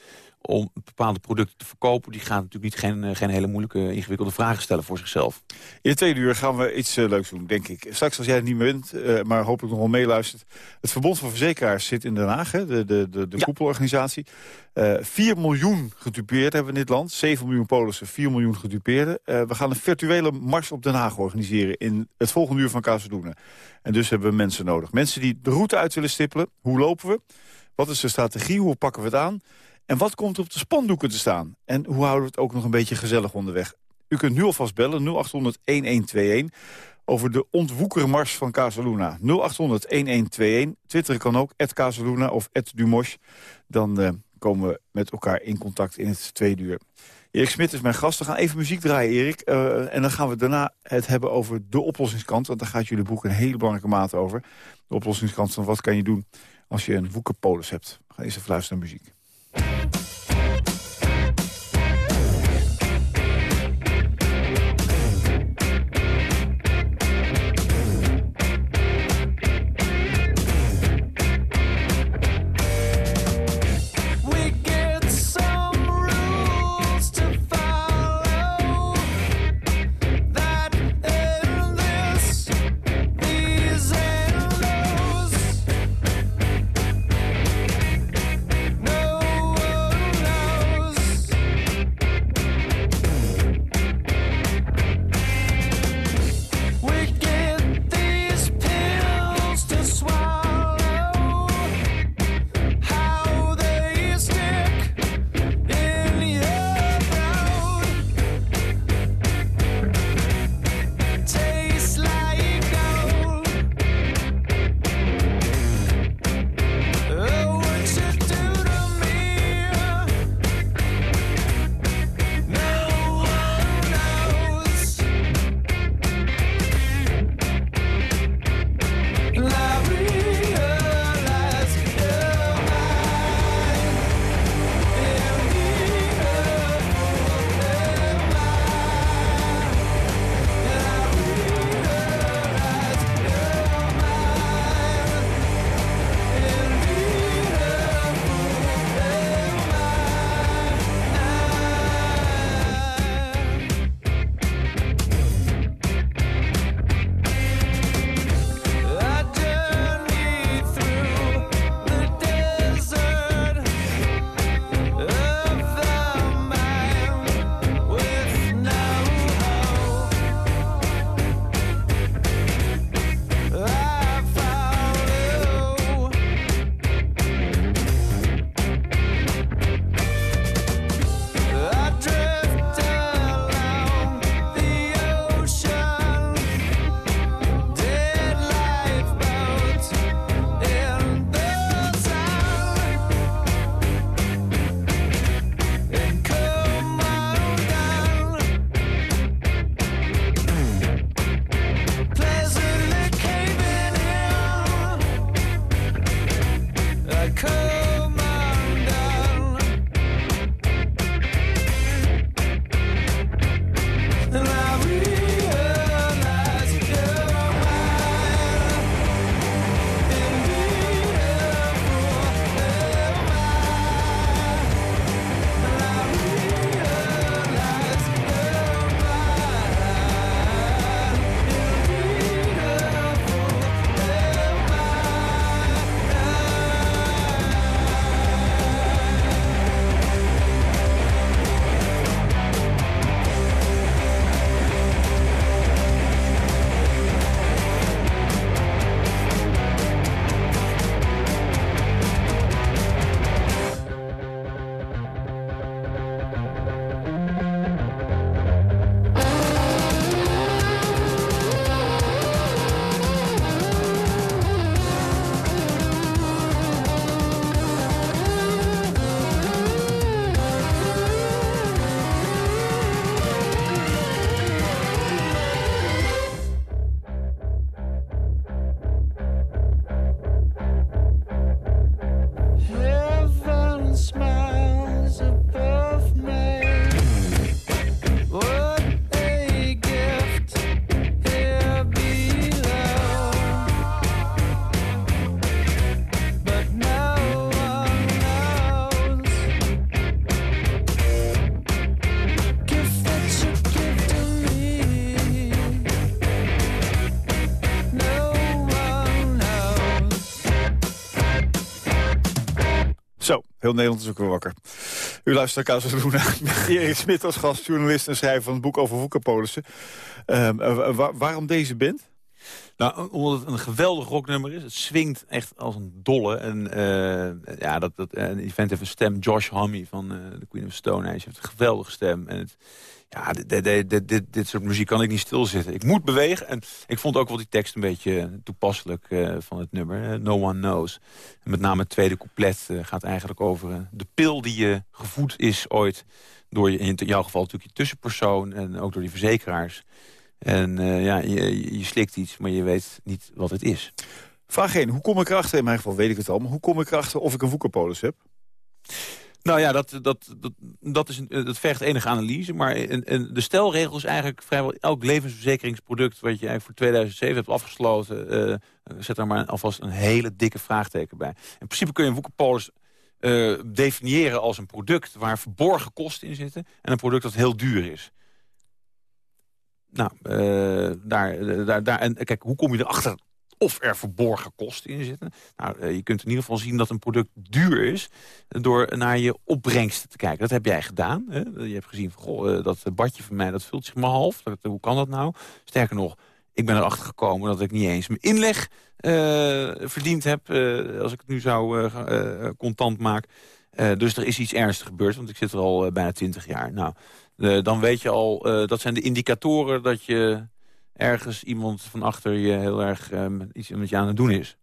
om bepaalde producten te verkopen... die gaat natuurlijk niet geen, eh, geen hele moeilijke, ingewikkelde vragen stellen voor zichzelf. In de tweede uur gaan we iets uh, leuks doen, denk ik. Straks als jij het niet meer bent, uh, maar hopelijk nog wel meeluistert... het Verbond van Verzekeraars zit in Den Haag, hè, de, de, de, de ja. koepelorganisatie. Uh, 4 miljoen gedupeerden hebben we in dit land. 7 miljoen Polissen, 4 miljoen gedupeerden. we gaan een virtuele mars op Den Haag organiseren... in het volgende uur van Kazeldoenen. En dus hebben we mensen nodig. Mensen die de route uit willen stippelen. Hoe lopen we? Wat is de strategie? Hoe pakken we het aan? En wat komt er op de spandoeken te staan? En hoe houden we het ook nog een beetje gezellig onderweg? U kunt nu alvast bellen, 0800-1121 over de ontwoekermars van Casaluna. 0800-1121. Twitter kan ook, Casaluna of Dumosh. Dan uh, komen we met elkaar in contact in het tweede uur. Erik Smit is mijn gast. We gaan even muziek draaien, Erik. Uh, en dan gaan we daarna het hebben over de oplossingskant. Want daar gaat jullie boek een hele belangrijke mate over. De oplossingskant van wat kan je doen als je een woekerpolis hebt. We gaan eerst even luisteren naar muziek. Heel Nederland is ook weer wakker. U luistert naar Casa Luna met Erik Smit als gast, journalist en schrijver van het boek over woekerpolissen. Um, waarom deze band? Nou, omdat het een geweldig rocknummer is. Het swingt echt als een dolle. En uh, ja, dat, dat, uh, event heeft een stem. Josh Homme van uh, The Queen of Stone Age heeft een geweldige stem. En het, ja, dit, dit, dit, dit, soort muziek kan ik niet stilzitten. Ik moet bewegen. En ik vond ook wel die tekst een beetje toepasselijk van het nummer. no One Knows. Met name het tweede couplet gaat eigenlijk over de pil die je gevoed is ooit... door je, in jouw geval natuurlijk je tussenpersoon en ook door die verzekeraars... En ja, je, je slikt iets, maar je weet niet wat het is. Vraag 1. Hoe kom ik erachter? In mijn geval weet ik het al. Maar hoe kom ik erachter of ik een woekerpolis heb? Nou ja, dat, dat, dat, dat, is een, dat vergt enige analyse. Maar de stelregel is eigenlijk vrijwel elk levensverzekeringsproduct... wat je eigenlijk voor 2007 hebt afgesloten... Uh, zet daar maar alvast een hele dikke vraagteken bij. In principe kun je een uh, definiëren als een product... waar verborgen kosten in zitten... en een product dat heel duur is. Nou, uh, daar, daar, daar, en kijk, hoe kom je erachter of er verborgen kosten in zitten? Nou, uh, je kunt in ieder geval zien dat een product duur is... door naar je opbrengsten te kijken. Dat heb jij gedaan. Hè? Je hebt gezien, van, goh, uh, dat badje van mij dat vult zich maar half. Dat, hoe kan dat nou? Sterker nog, ik ben erachter gekomen dat ik niet eens mijn inleg verdiend heb... als ik het nu zou contant maken. dus er is iets ernstigs gebeurd, want ik zit er al bijna twintig jaar. Nou, dan weet je al, dat zijn de indicatoren dat je ergens iemand van achter je heel erg um, iets met je aan het doen is.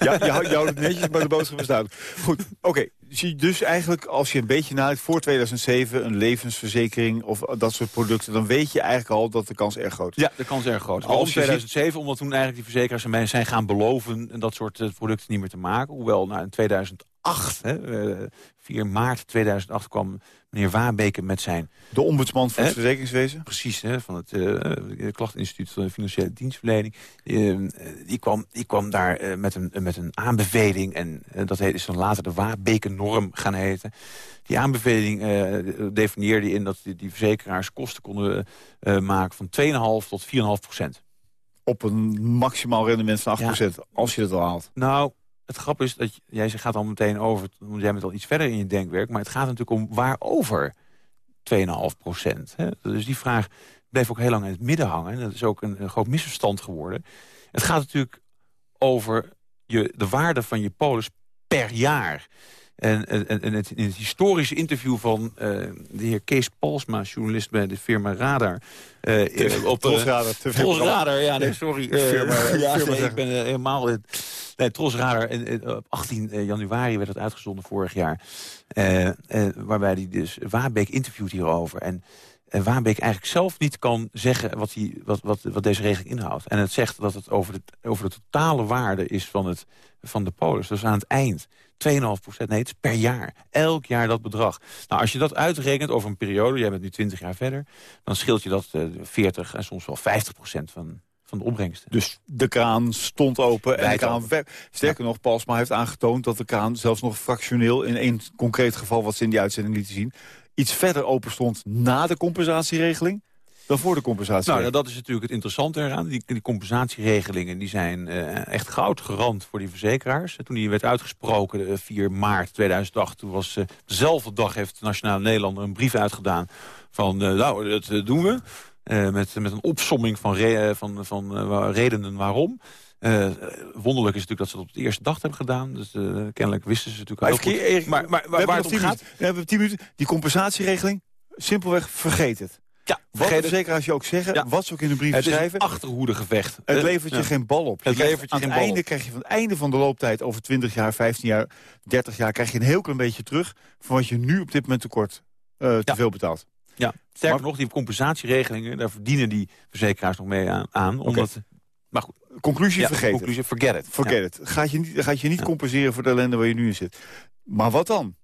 ja, je houdt, je het netjes, maar de boodschap is duidelijk. Goed, oké. Okay. Dus eigenlijk, als je een beetje nadenkt voor 2007... een levensverzekering of dat soort producten... dan weet je eigenlijk al dat de kans erg groot is. Ja, de kans erg groot. Al 2007, omdat toen eigenlijk die verzekeraars en zijn gaan beloven... dat soort eh, producten niet meer te maken. Hoewel, nou, in 2008, hè, 4 maart 2008 kwam meneer Waabeke met zijn... De ombudsman van het verzekeringswezen? Precies, hè, van het uh, Klachteninstituut van de Financiële Dienstverlening. Uh, die, kwam, die kwam daar uh, met, een, met een aanbeveling. En dat heet, is dan later de Waabeke-norm gaan heten. Die aanbeveling definieerde in dat die, die verzekeraars kosten konden maken van 2,5 tot 4,5 procent. Op een maximaal rendement van 8 procent, als je het al haalt. Nou, het grap is dat jij gaat al meteen over, want jij bent al iets verder in je denkwerk, maar het gaat natuurlijk om waarover 2,5 procent. Dus die vraag bleef ook heel lang in het midden hangen. Dat is ook een, een groot misverstand geworden. Het gaat natuurlijk over je, de waarde van je polis per jaar. En, en, en het, in het historische interview van uh, de heer Kees Palsma, journalist bij de firma Radar. Uh, op Tros Radar. Tros Radar, ja, nee, sorry. Uh, firma, (laughs) ja, firma, nee, ik ben helemaal... Nee, Tros Radar, op 18 januari werd het uitgezonden vorig jaar. waarbij hij dus Wabeek interviewt hierover. En en Waanbeek eigenlijk zelf niet kan zeggen wat, die, wat, wat, wat deze regeling inhoudt. En het zegt dat het over de, over de totale waarde is van, het, van de polis. Dus aan het eind 2,5 procent, nee, per jaar. Elk jaar dat bedrag. Nou, als je dat uitrekent over een periode, jij bent nu 20 jaar verder... dan scheelt je dat uh, 40 en soms wel 50 procent van, van de opbrengsten. Dus de kraan stond open en de kraan Sterker ja. nog, Palsma heeft aangetoond dat de kraan zelfs nog fractioneel... in één concreet geval wat ze in die uitzending lieten zien iets verder open stond na de compensatieregeling dan voor de compensatieregeling. Nou, dat is natuurlijk het interessante eraan. Die, die compensatieregelingen die zijn uh, echt goud gerand voor die verzekeraars. Toen die werd uitgesproken, uh, 4 maart 2008... toen was uh, dezelfde dag heeft de Nationale Nederlander een brief uitgedaan... van, nou, dat doen we. met, met een opsomming van, re van, van redenen waarom. Uh, wonderlijk is natuurlijk dat ze het op de eerste dag hebben gedaan. Dus uh, kennelijk wisten ze natuurlijk al heel goed. Maar, maar, maar waar het om gaat... We hebben tien minuten. Die compensatieregeling, simpelweg vergeet het. Ja, vergeet zeker als je ook zeggen, ja. wat ze ook in de brief het schrijven. Het achterhoede gevecht. Het levert je ja. geen bal op. Je het levert je aan geen het einde op. krijg je van het einde van de looptijd over 20 jaar, 15 jaar, 30 jaar krijg je een heel klein beetje terug van wat je nu op dit moment tekort uh, te veel betaalt. Ja, sterker maar, nog, die compensatieregelingen, daar verdienen die verzekeraars nog mee aan. aan okay. Omdat maar goed. Conclusie ja, vergeten. Conclusie, forget it. Forget it. Gaat je niet, gaat je niet compenseren voor de ellende waar je nu in zit. Maar wat dan?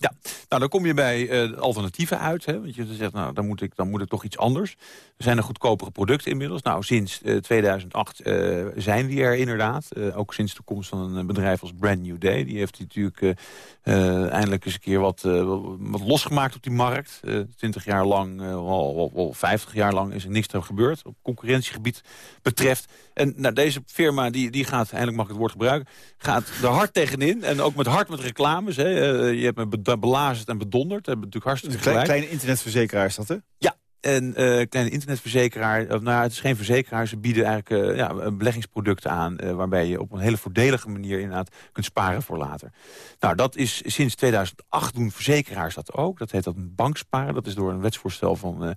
Ja, nou dan kom je bij uh, alternatieven uit. Hè? Want je zegt, nou dan moet, ik, dan moet ik toch iets anders. Er zijn er goedkopere producten inmiddels. Nou, sinds uh, 2008 uh, zijn die er inderdaad. Ook sinds de komst van een bedrijf als Brand New Day. Die heeft natuurlijk eindelijk eens een keer wat, wat losgemaakt op die markt. 20 jaar lang, al, al, 50 jaar lang is er niks er gebeurd. Op concurrentiegebied betreft. En nou, deze firma, die, die gaat, eindelijk mag ik het woord gebruiken... gaat er hard tegenin. En ook met hard met reclames. Hè. je hebt me belazerd en bedonderd. Dat hebben natuurlijk hartstikke Kleine, kleine internetverzekeraar is dat, hè? Ja, en uh, kleine internetverzekeraar, of nou, het is geen verzekeraar, ze bieden eigenlijk uh, ja, beleggingsproducten aan... Uh, waarbij je op een hele voordelige manier inderdaad kunt sparen voor later. Nou, dat is sinds 2008 doen verzekeraars dat ook. Dat heet dat een banksparen. Dat is door een wetsvoorstel van uh,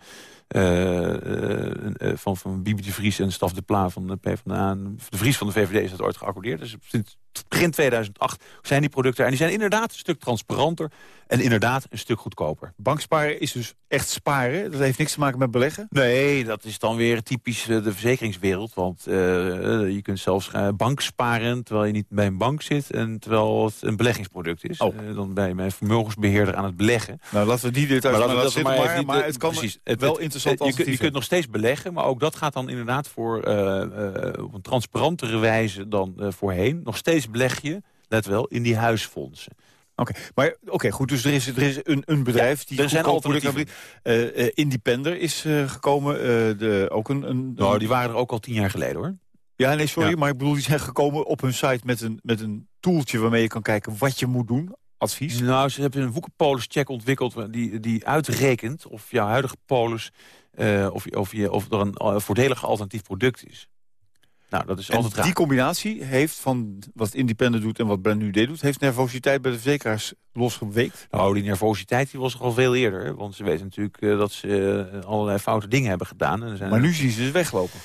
van, van Bibi de Vries en Staf de Pla van de PvdA. De Vries van de VVD is dat ooit geaccordeerd. Dus sinds begin 2008 zijn die producten... en die zijn inderdaad een stuk transparanter en inderdaad een stuk goedkoper. Banksparen is dus echt sparen? Dat heeft niks te maken met beleggen? Nee, dat is dan weer typisch de verzekeringswereld. Want uh, je kunt zelfs uh, bank sparen terwijl je niet bij een bank zit... en terwijl het een beleggingsproduct is. Oh. Uh, dan ben je bij een vermogensbeheerder aan het beleggen. Nou, laten we die dit uit maar, maar, maar, maar, het kan precies, het, wel interessant je, je, kunt nog steeds beleggen, maar ook dat gaat dan inderdaad voor uh, uh, op een transparantere wijze dan uh, voorheen. Nog steeds beleg je, let wel, in die huisfondsen. Oké, maar oké, goed. Dus er is, er is een, een bedrijf ja, die er zijn alternatieven. Uh, Independer is uh, gekomen, de, ook een, een, Nou, die waren er ook al tien jaar geleden, hoor. Ja, nee, sorry, ja. maar ik bedoel, die zijn gekomen op hun site met een, met een toeltje waarmee je kan kijken wat je moet doen advies? Nou, ze hebben een woekerpolis-check ontwikkeld... Die, die uitrekent of jouw huidige polis... Uh, of, of, je, of er een uh, voordelig alternatief product is. Nou, dat is en altijd raar. die combinatie heeft van wat Independent doet en wat Brand New Day doet... heeft nervositeit bij de verzekeraars losgeweekt? Nou, die nervositeit die was er al veel eerder. Want ze weten natuurlijk uh, dat ze allerlei foute dingen hebben gedaan. En zijn maar nu zien ze ze weglopen.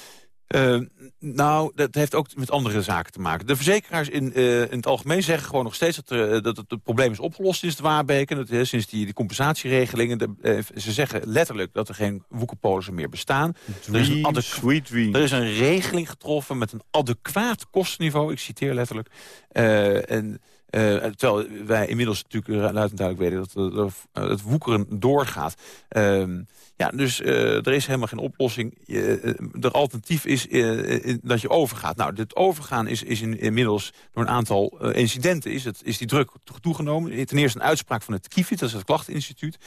Uh, nou, dat heeft ook met andere zaken te maken. De verzekeraars in, uh, in het algemeen zeggen gewoon nog steeds... dat, er, dat het, het, probleem is opgelost sinds de Waarbeken. Dat, uh, sinds die, die compensatieregelingen. De, ze zeggen letterlijk dat er geen woekerpolissen meer bestaan. Dream, er, is een sweet er is een regeling getroffen met een adequaat kostenniveau. Ik citeer letterlijk. en... Uh, terwijl wij inmiddels natuurlijk luid en duidelijk weten dat uh, het woekeren doorgaat. Uh, ja, dus uh, er is helemaal geen oplossing. de alternatief is dat je overgaat. Nou, dit overgaan is, is in, inmiddels door een aantal incidenten is, het, is die druk toegenomen. Ten eerste een uitspraak van het KIFIT, dat is het klachteninstituut.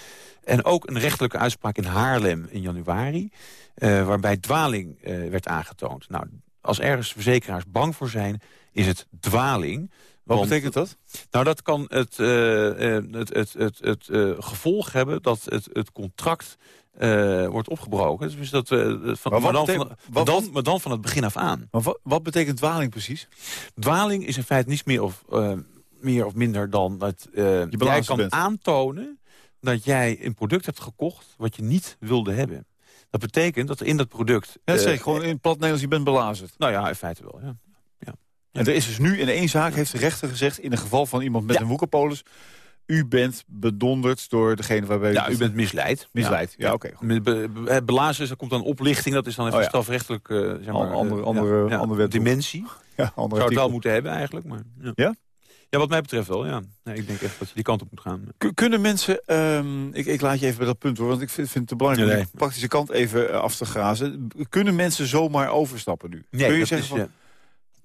En ook een rechtelijke uitspraak in Haarlem in januari. waarbij dwaling werd aangetoond. Nou, als ergens verzekeraars bang voor zijn, is het dwaling... Wat betekent dat? Nou, dat kan het, uh, het, het, het, het uh, gevolg hebben dat het, het contract uh, wordt opgebroken. Dus dat, uh, van, maar, maar, dan van, wat, dan, maar dan van het begin af aan. Maar wat, wat betekent dwaling precies? Dwaling is in feite niets meer of, meer of minder dan dat jij kan bent. aantonen dat jij een product hebt gekocht wat je niet wilde hebben. Dat betekent dat in dat product... Ja, zeg, gewoon in plat Nederlands, je bent belazerd. Nou ja, in feite wel, ja. En er is dus nu in één zaak, heeft de rechter gezegd... in een geval van iemand met een woekerpolis... u bent bedonderd door degene waarbij... Ja, u bent misleid. Misleid, ja, ja, oké. Okay, be, belazen is, er komt dan oplichting. Dat is dan even oh, strafrechtelijk uh, zeg maar, andere, andere, ja, andere dimensie. (laughs) Ja, andere Zou het wel moeten hebben eigenlijk. Maar, ja? Ja, wat mij betreft wel, ja. Nee, ik denk echt dat je die kant op moet gaan. Kunnen mensen, um, ik, ik, laat je even bij dat punt hoor, want ik vind, vind het belangrijk om nee. de praktische kant even uh, af te grazen. Kunnen mensen zomaar overstappen nu? Nee, Kun je zeggen is, van,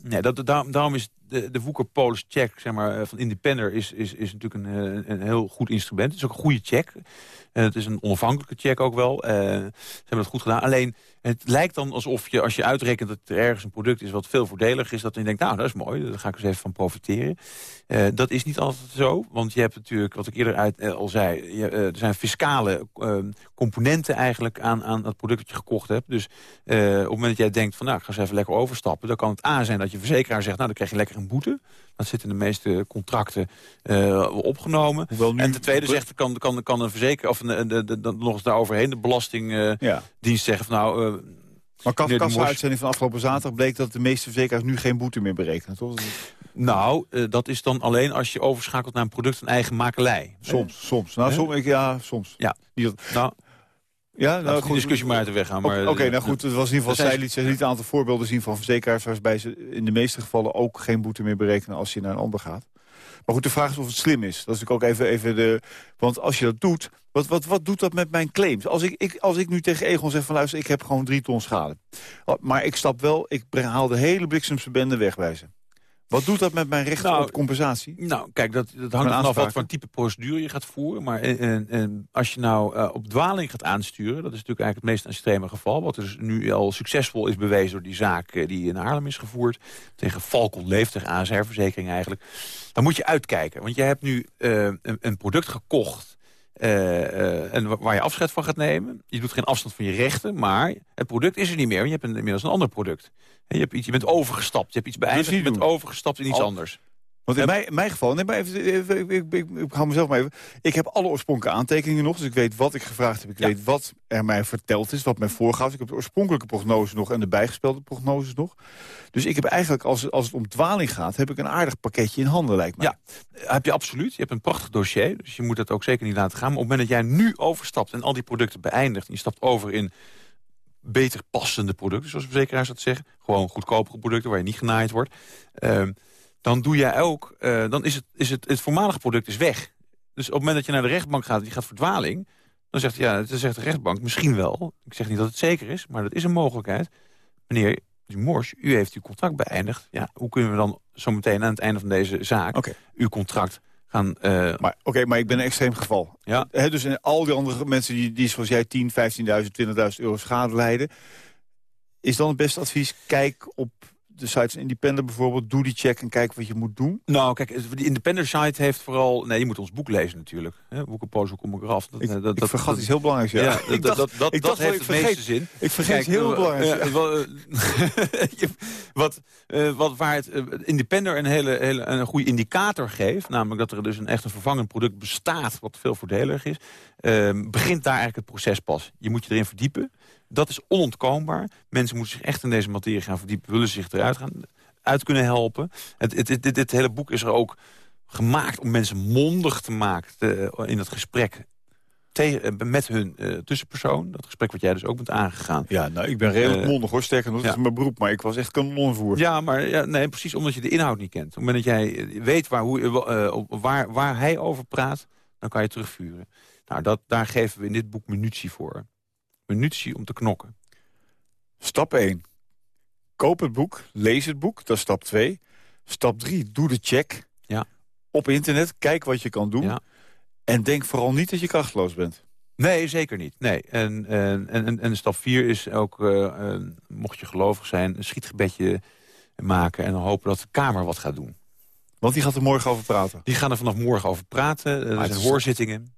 Nee, dat, daarom, daarom is de, de Woeker check zeg maar, eh, van Independer is, is, is natuurlijk een, eh, een heel goed instrument. Het is ook een goede check. Uh, het is een onafhankelijke check ook wel. Uh, ze hebben dat goed gedaan. Alleen, het lijkt dan alsof je, als je uitrekent dat er ergens een product is wat veel voordeliger is, dat je denkt, nou, dat is mooi, daar ga ik eens even van profiteren. Dat is niet altijd zo, want je hebt natuurlijk, wat ik eerder uit, al zei, je, er zijn fiscale componenten eigenlijk aan, aan het product dat je gekocht hebt. Dus op het moment dat jij denkt van, nou, ik ga eens even lekker overstappen, dan kan het A zijn dat je verzekeraar zegt, nou, dan krijg je lekker een boete. Dat zit in de meeste contracten uh, opgenomen. Nu, en ten tweede zegt, kan, kan, kan een verzekeraar of een, de, de, de, nog eens daaroverheen de belastingdienst ja. zeggen van nou... Uh, maar kassa-uitzending van afgelopen zaterdag bleek dat de meeste verzekeraars nu geen boete meer berekenen, toch? Nou, uh, dat is dan alleen als je overschakelt naar een product van eigen makelij. Soms, soms. Nou, soms, ja, soms. Ja. nou, ja, nou, goed, discussie maar uit de weg gaan. Oké, okay, nou goed, het was in ieder geval, zij liet, zij liet een aantal voorbeelden zien van verzekeraars... waarbij ze in de meeste gevallen ook geen boete meer berekenen als je naar een ander gaat. Maar goed, de vraag is of het slim is. Dat is natuurlijk ook even, even de... Want als je dat doet, wat, wat, wat doet dat met mijn claims? Als ik, ik, als ik nu tegen Egon zeg van luister, ik heb gewoon drie ton schade. Maar ik stap wel, ik haal de hele bliksemse bende weg bij ze. Wat doet dat met mijn recht nou, op compensatie? Nou, kijk, dat, dat hangt vanaf wat voor type procedure je gaat voeren. Maar en, en als je nou uh, op dwaling gaat aansturen... dat is natuurlijk eigenlijk het meest extreme geval... wat dus nu al succesvol is bewezen door die zaak uh, die in Haarlem is gevoerd... tegen Falcon Leef, tegen ASR-verzekering eigenlijk... dan moet je uitkijken. Want je hebt nu uh, een, een, product gekocht... en waar je afscheid van gaat nemen. Je doet geen afstand van je rechten, maar het product is er niet meer. Je hebt een, inmiddels een ander product. Je, hebt iets, je bent overgestapt. Je hebt iets beëindigd. Je bent overgestapt in iets anders. Want in mijn, mijn, geval, nee, maar even, ik, ik, ik, ik, hou mezelf maar even. Ik heb alle oorspronkelijke aantekeningen nog, dus ik weet wat ik gevraagd heb. Ik weet wat er mij verteld is, wat mij voorgaat. Ik heb de oorspronkelijke prognose nog en de bijgespelde prognoses nog. Dus ik heb eigenlijk, als, als het om dwaling gaat, heb ik een aardig pakketje in handen, lijkt mij. Ja, heb je absoluut. Je hebt een prachtig dossier, dus je moet dat ook zeker niet laten gaan. Maar op het moment dat jij nu overstapt en al die producten beëindigt... en je stapt over in beter passende producten, zoals verzekeraars dat zeggen. Gewoon goedkopere producten waar je niet genaaid wordt. Uh, dan doe jij ook, uh, dan is, het, is het, het voormalige product is weg. Dus op het moment dat je naar de rechtbank gaat, die gaat verdwaling... dan zegt, ja, dan zegt de rechtbank misschien wel. Ik zeg niet dat het zeker is, maar dat is een mogelijkheid. Meneer Dumors, u heeft uw contract beëindigd. Ja, hoe kunnen we dan zometeen aan het einde van deze zaak... Okay. uw contract gaan... Uh... Maar, Oké, maar ik ben een extreem geval. Ja. He, dus al die andere mensen die, die zoals jij 10, 15.000, 20.000 euro schade lijden... is dan het beste advies, kijk op de sites Independent bijvoorbeeld, doe die check en kijk wat je moet doen? Nou, kijk, die Independent site heeft vooral... Nee, je moet ons boek lezen natuurlijk. Boekenpoos, hoe kom ik eraf? Dat, ik, dat, ik dat, vergat dat, iets heel belangrijks, ja. ja ik dat, dacht, dat, dat, heeft het vergeet, meeste zin. Ik vergeet kijk, heel uh, belangrijk. Uh, (laughs) wat, uh, wat, waar het Independent een hele, hele een goede indicator geeft... namelijk dat er dus een echt een vervangend product bestaat... wat veel voordeliger is... begint daar eigenlijk het proces pas. Je moet je erin verdiepen. Dat is onontkoombaar. Mensen moeten zich echt in deze materie gaan verdiepen. Willen zich eruit gaan, uit kunnen helpen. Het, het, dit, hele boek is er ook gemaakt om mensen mondig te maken in het gesprek tegen, eh, met hun uh, tussenpersoon. Dat gesprek wat jij dus ook bent aangegaan. Ja, nou, ik ben redelijk uh, mondig hoor. Sterker nog, dat is mijn beroep. Maar ik was echt kanonvoer. Ja, maar ja, nee, precies omdat je de inhoud niet kent. Op het moment dat jij weet waar, hoe, uh, waar, waar hij over praat, dan kan je terugvuren. Nou, dat, daar geven we in dit boek munitie voor munitie om te knokken. Stap 1. Koop het boek, lees het boek, dat is stap 2. Stap 3, doe de check. Ja. Op internet, kijk wat je kan doen. Ja. En denk vooral niet dat je krachtloos bent. Nee, zeker niet. Nee. En, en, en, en stap 4 is ook, uh, mocht je gelovig zijn... een schietgebedje maken en hopen dat de Kamer wat gaat doen. Want die gaat er morgen over praten? Die gaan er vanaf morgen over praten. Er zijn hoorzittingen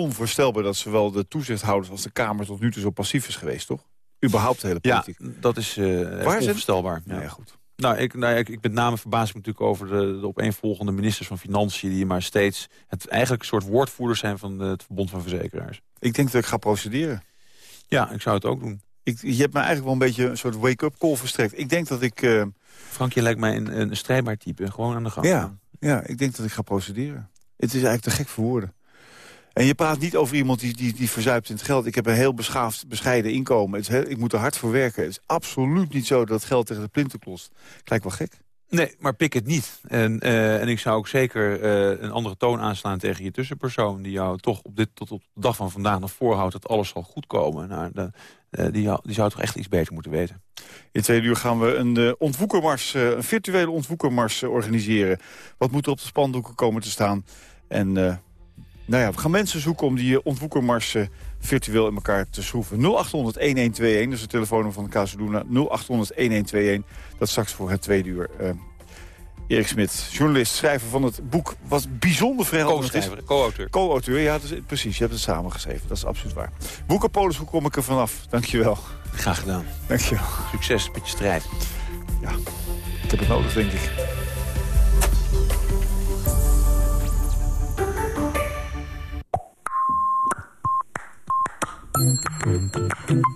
onvoorstelbaar dat zowel de toezichthouders als de Kamer tot nu toe zo passief is geweest, toch? Überhaupt de hele politiek. Ja, dat is uh, onvoorstelbaar. Ja. ja. goed. Nou, ik, nou, ik, ik met name verbaas ik me natuurlijk over de, de opeenvolgende ministers van Financiën... die maar steeds het, eigenlijk een soort woordvoerders zijn van het Verbond van Verzekeraars. Ik denk dat ik ga procederen. Ja, ik zou het ook doen. Ik, je hebt me eigenlijk wel een beetje een soort wake-up call verstrekt. Ik denk dat ik... Uh... Frankje lijkt mij een, een strijdbaar type. Gewoon aan de gang. Ja, ja, ik denk dat ik ga procederen. Het is eigenlijk te gek voor woorden. En je praat niet over iemand die, die, die verzuipt in het geld. Ik heb een heel beschaafd, bescheiden inkomen. Het is heel, ik moet er hard voor werken. Het is absoluut niet zo dat het geld tegen de plinten klost. Lijkt wel gek. Nee, maar pik het niet. En, uh, en ik zou ook zeker uh, een andere toon aanslaan tegen je tussenpersoon... die jou toch op dit, tot op de dag van vandaag nog voorhoudt... dat alles zal goed komen. Nou, de, uh, die, die zou toch echt iets beter moeten weten. In twee uur gaan we een ontwoekermars, een virtuele ontwoekermars organiseren. Wat moet er op de spandoeken komen te staan? En nou ja, we gaan mensen zoeken om die eh, ontwoekermars uh, virtueel in elkaar te schroeven. 0800-1121, dat is de telefoonnummer van de Casaluna. 0800-1121, dat straks voor het tweede uur. Uh, Erik Smit, journalist, schrijver van het boek... wat bijzonder verhelderend is. Co-auteur. Co-auteur, ja, is, precies. Je hebt het samengeschreven. Dat is absoluut waar. Boekenpolis, hoe kom ik er vanaf? Dankjewel. Graag gedaan. Dankjewel. Succes met je strijd. Ja, ik heb het nodig, denk ik.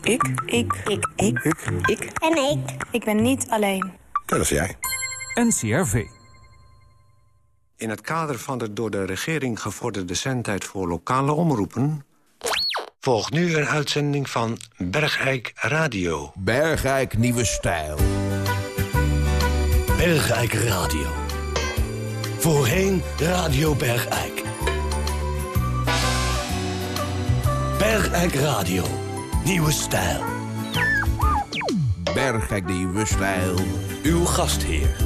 Ik. Ik. Ik. Ik. Ik. En ik. Ik ben niet alleen. dat is jij. NCRV. In het kader van de door de regering gevorderde zendtijd voor lokale omroepen... volgt nu een uitzending van Bergijk Radio. Bergijk Nieuwe Stijl. Bergijk Radio. Voorheen Radio Bergijk. Bergijk Radio. Nieuwe stijl. Bergijk Nieuwe Stijl. Uw gastheer.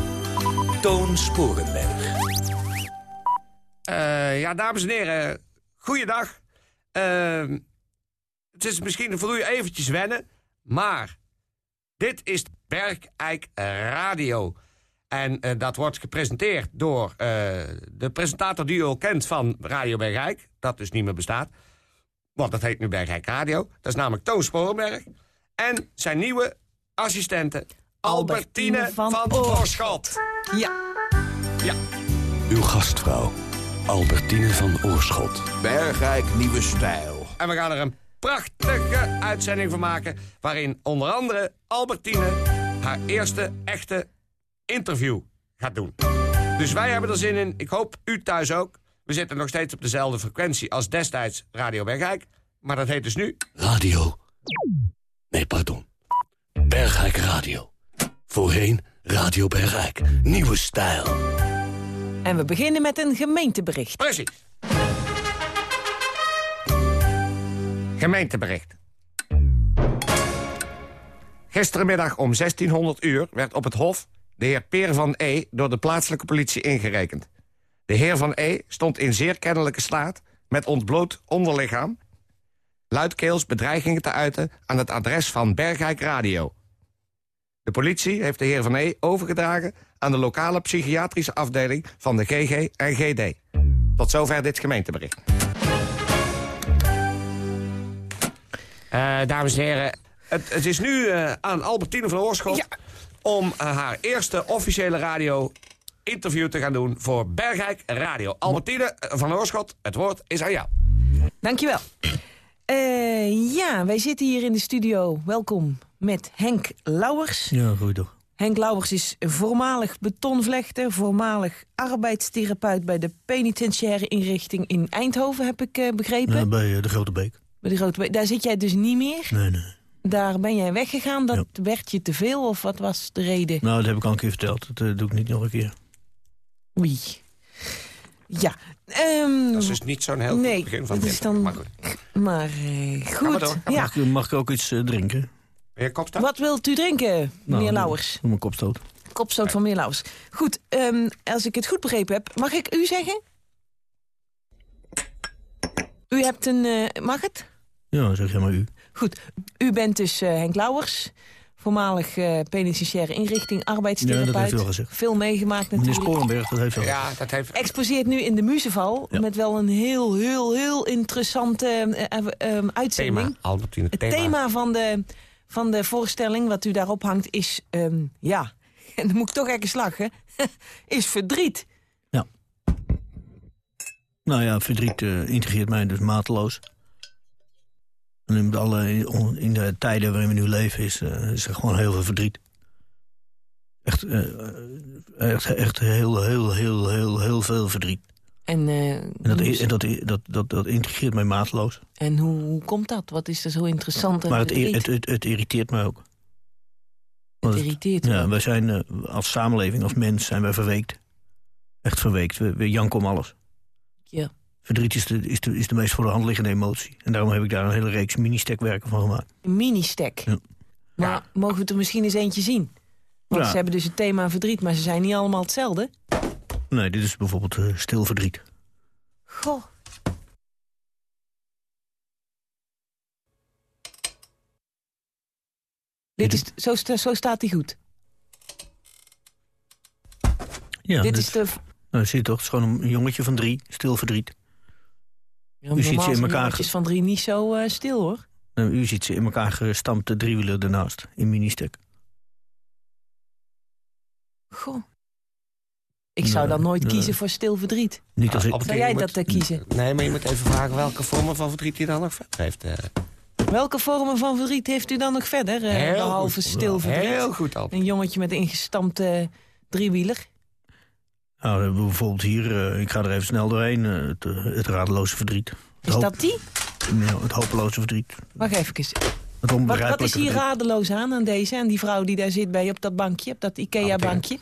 Toon Sporenberg. Uh, ja, dames en heren. Goeiedag. Uh, het is misschien voor u eventjes wennen, maar dit is Bergijk Radio. En uh, dat wordt gepresenteerd door uh, de presentator die u al kent van Radio Bergijk. Dat dus niet meer bestaat. Want dat heet nu Bergijk Radio. Dat is namelijk Toon Sporenberg. En zijn nieuwe assistente Albertine, Albertine van, van Oorschot. Ja. Ja. Uw gastvrouw, Albertine van Oorschot. Bergijk Nieuwe Stijl. En we gaan er een prachtige uitzending van maken... waarin onder andere Albertine haar eerste echte interview gaat doen. Dus wij hebben er zin in. Ik hoop u thuis ook. We zitten nog steeds op dezelfde frequentie als destijds Radio Bergijk. Maar dat heet dus nu... Radio. Nee, pardon. Bergijk Radio. Voorheen Radio Bergijk. Nieuwe stijl. En we beginnen met een gemeentebericht. Precies. Gemeentebericht. Gisterenmiddag om 1600 uur werd op het Hof de heer Peer van E. door de plaatselijke politie ingerekend. De heer van E. stond in zeer kennelijke slaat met ontbloot onderlichaam... luidkeels bedreigingen te uiten aan het adres van Bergijk Radio. De politie heeft de heer van E. overgedragen aan de lokale psychiatrische afdeling van de GG en GD. Tot zover dit gemeentebericht. Uh, dames en heren, het, het is nu uh, aan Albertine van Oorschot... Ja. om uh, haar eerste officiële radio-interview te gaan doen voor Bergijk Radio. Albertine van Oorschot, het woord is aan jou. Dankjewel. ja, wij zitten hier in de studio. Welkom met Henk Lauwers. Ja, goeiedag. Henk Lauwers is voormalig betonvlechter, voormalig arbeidstherapeut... bij de penitentiaire inrichting in Eindhoven, heb ik uh, begrepen. Ja, bij de Grote Beek. Bij de Grote Beek. Daar zit jij dus niet meer? Nee, nee. Daar ben jij weggegaan, dat ja. werd je te veel of wat was de reden? Nou, dat heb ik al een keer verteld. Dat uh, doe ik niet nog een keer. Oei. Ja. Um, dat is dus niet zo'n heel nee, goed begin van het. Is dan, maar goed. Maar uh, goed. Ja. Mag, mag, ik ook iets uh, drinken? Wat wilt u drinken, meneer nou, Lauwers? Mijn kopstoot. Kopstoot van meneer Lauwers. Goed, um, als ik het goed begrepen heb, mag ik u zeggen? U hebt een... Uh, mag het? Ja, zeg jij maar u. Goed, u bent dus uh, Henk Lauwers, voormalig uh, penitentiaire inrichting, arbeidstherapeut. Ja, dat heeft u al gezegd. Veel meegemaakt natuurlijk. Meneer Sporenberg, dat heeft u al Ja, dat heeft... Exposeert nu in de Muzeval ja. met wel een heel, heel, heel interessante uh, um, uitzending. Thema, Albertine, het thema. thema van de van de voorstelling wat u daarop hangt is, um, ja, en (laughs) dan moet ik toch even lachen, (laughs) is verdriet. Ja. Nou ja, verdriet uh, integreert mij dus mateloos. En in, alle, in de tijden waarin we nu leven is, uh, is er gewoon heel veel verdriet. Echt, uh, echt, echt heel, heel, heel, heel, heel veel verdriet. En, uh, en dat, dat, dat, dat, dat, intrigeert mij mateloos. En hoe, hoe, komt dat? Wat is er zo interessant Maar het, het, het, het, irriteert mij ook. Het irriteert Ja, wij zijn als samenleving, als mens, zijn wij verweekt. Echt verweekt. We, we janken om alles. Ja. Verdriet is de, is, de, is de meest voor de hand liggende emotie. En daarom heb ik daar een hele reeks mini-stekwerken van gemaakt. Een mini-stek? Ja. Maar ja. mogen we er misschien eens eentje zien? Want ja. ze hebben dus het thema verdriet, maar ze zijn niet allemaal hetzelfde. Nee, dit is bijvoorbeeld uh, stil verdriet. Goh. Dit is, zo, zo staat hij goed. Ja, dit, dit is de... Nou, zie je toch, het is gewoon een jongetje van drie, stil verdriet. Ja, u ziet ze in elkaar... jongetjes van drie niet zo uh, stil, hoor. Nou, u ziet ze in elkaar gestampte driewielen ernaast, in ministek. Goh. Ik zou dan nooit nee. kiezen voor stil verdriet. Niet als ik. Zou jij dat uh, kiezen? Nee, maar je moet even vragen welke vormen van verdriet hij dan nog verder heeft. Uh. Welke vormen van verdriet heeft u dan nog verder? Uh, behalve goed. stil verdriet. Heel goed, Albert. Een jongetje met een ingestampte driewieler. Nou, we hebben bijvoorbeeld hier, ik ga er even snel doorheen, het, het radeloze verdriet. Het is dat die? Ja, het hopeloze verdriet. Wacht even. Het wat, wat is hier radeloos aan, aan deze? En die vrouw die daar zit bij op dat bankje, op dat Ikea-bankje?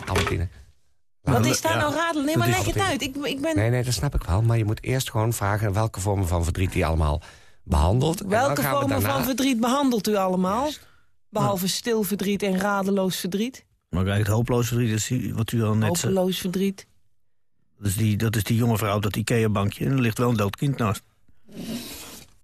Wat is daar nou radelen? Nee, maar leg het uit. Ik, ik ben... Nee, nee, dat snap ik wel. Maar je moet eerst gewoon vragen welke vormen van verdriet hij allemaal behandelt. Welke we vormen daarna- van verdriet behandelt u allemaal? Behalve stil verdriet en radeloos verdriet? Maar kijk, het hopeloos verdriet wat u al net zei. Hopeloos verdriet. Dat is, die, dat is die jonge vrouw op dat Ikea-bankje. En er ligt wel een dood kind naast.